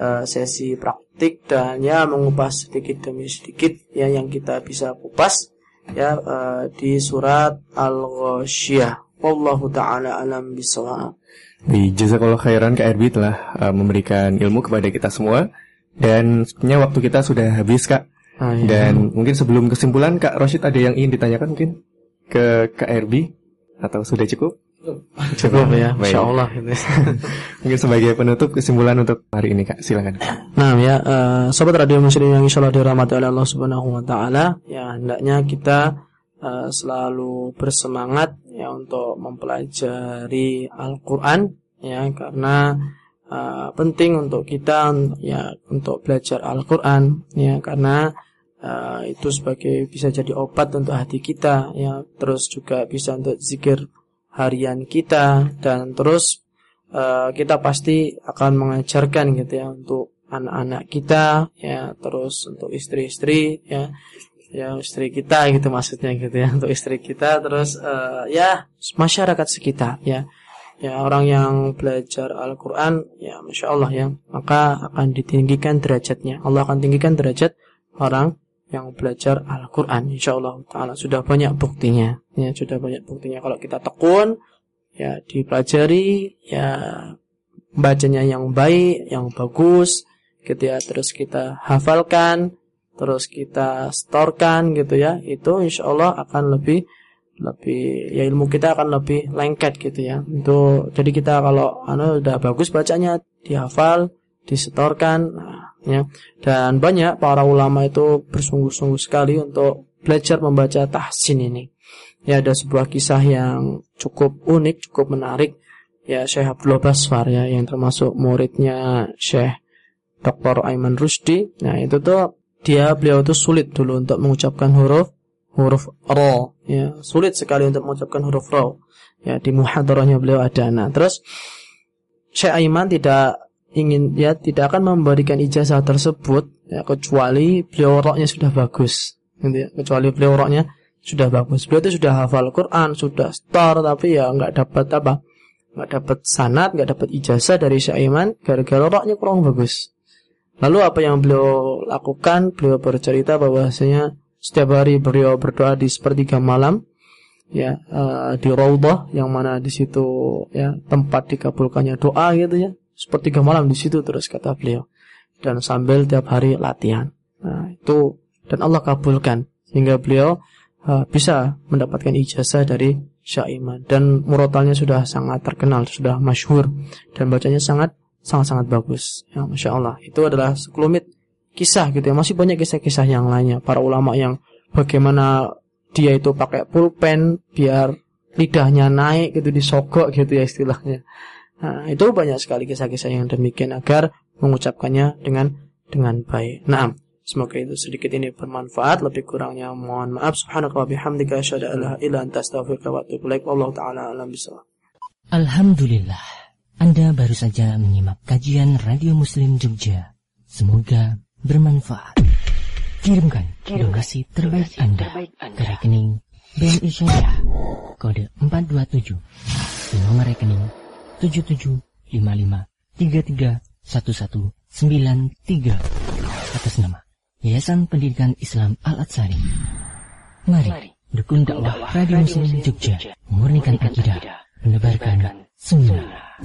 S2: uh, sesi praktik dan ya mengupas sedikit demi sedikit ya yang kita bisa kupas ya uh, di surat Al-Ghasyiyah. Wallahu taala alam bisawab.
S4: Di Jazakallah khairan KRB telah uh, memberikan ilmu kepada kita semua dan sebenarnya waktu kita sudah habis Kak.
S2: Ah, iya.
S4: Dan mungkin sebelum kesimpulan Kak Roshid ada yang ingin ditanyakan mungkin ke KRB atau sudah cukup?
S2: Cukup ya,
S4: Baik.
S2: Insya Allah. Gitu.
S4: Mungkin sebagai penutup kesimpulan untuk hari ini Kak, silakan.
S2: Nah ya, eh, sobat radio muslim yang insya Allah dirahmati oleh Allah Subhanahu Wa Taala, ya hendaknya kita eh, selalu bersemangat ya untuk mempelajari Al-Quran, ya karena eh, penting untuk kita ya untuk belajar Al-Quran, ya karena eh, itu sebagai bisa jadi obat untuk hati kita, ya terus juga bisa untuk zikir harian kita dan terus uh, kita pasti akan mengajarkan gitu ya untuk anak-anak kita ya terus untuk istri-istri ya ya istri kita gitu maksudnya gitu ya untuk istri kita terus uh, ya masyarakat sekitar ya. Ya orang yang belajar Al-Quran ya masya Allah ya maka akan ditinggikan derajatnya. Allah akan tinggikan derajat orang yang belajar Al-Quran. Insyaallah taala sudah banyak buktinya. Ya sudah banyak buktinya. Kalau kita tekun ya dipelajari ya bacanya yang baik yang bagus gitu ya. Terus kita hafalkan terus kita storkan gitu ya. Itu insyaallah akan lebih lebih ya ilmu kita akan lebih lengket gitu ya. Itu jadi kita kalau anu udah bagus bacanya dihafal disetorkan nah, ya. Dan banyak para ulama itu bersungguh-sungguh sekali untuk belajar membaca tahsin ini. Ya ada sebuah kisah yang cukup unik cukup menarik. Ya Syekh Abdullah Basfar ya yang termasuk muridnya Syekh Dr. Aiman Rusdi. Nah itu tuh dia beliau itu sulit dulu untuk mengucapkan huruf huruf ro ya sulit sekali untuk mengucapkan huruf ro ya di muhadarahnya beliau ada. Nah terus Syekh Aiman tidak ingin ya tidak akan memberikan ijazah tersebut ya kecuali beliau roknya sudah bagus. Gitu ya kecuali beliau roknya sudah bagus. Beliau itu sudah hafal Quran sudah star tapi ya nggak dapat apa nggak dapat sanat nggak dapat ijazah dari Syekh Aiman gara-gara roknya kurang bagus. Lalu apa yang beliau lakukan? Beliau bercerita bahwasanya setiap hari beliau berdoa di sepertiga malam ya uh, di Raudhah yang mana di situ ya tempat dikabulkannya doa gitu ya sepertiga malam di situ terus kata beliau. Dan sambil tiap hari latihan. Nah itu dan Allah kabulkan. Sehingga beliau uh, bisa mendapatkan ijazah dari Syaiman dan murotalnya sudah sangat terkenal sudah masyhur. Dan bacanya sangat sangat sangat bagus. Ya masya Allah. Itu adalah sekelumit kisah gitu ya. Masih banyak kisah-kisah yang lainnya. Para ulama yang bagaimana dia itu pakai pulpen biar lidahnya naik gitu disogok gitu ya istilahnya Nah, itu banyak sekali kisah-kisah yang demikian agar mengucapkannya dengan dengan baik. Nah, semoga itu sedikit ini bermanfaat. Lebih kurangnya mohon maaf. Subhanaka wa bihamdika asyhadu an la ilaha illa anta astaghfiruka wa atubu ilaik. Wallahu taala alam bisawab.
S5: Alhamdulillah, Anda baru saja menyimak kajian Radio Muslim Jogja. Semoga bermanfaat. Kirimkan donasi terbaik Anda ke rekening BNI Syariah kode 427 di nomor rekening 7755331193 atas nama Yayasan Pendidikan Islam Al-Atsari. Mari dukung dakwah Radio Muslim Jogja, murnikan akidah, menebarkan sunnah.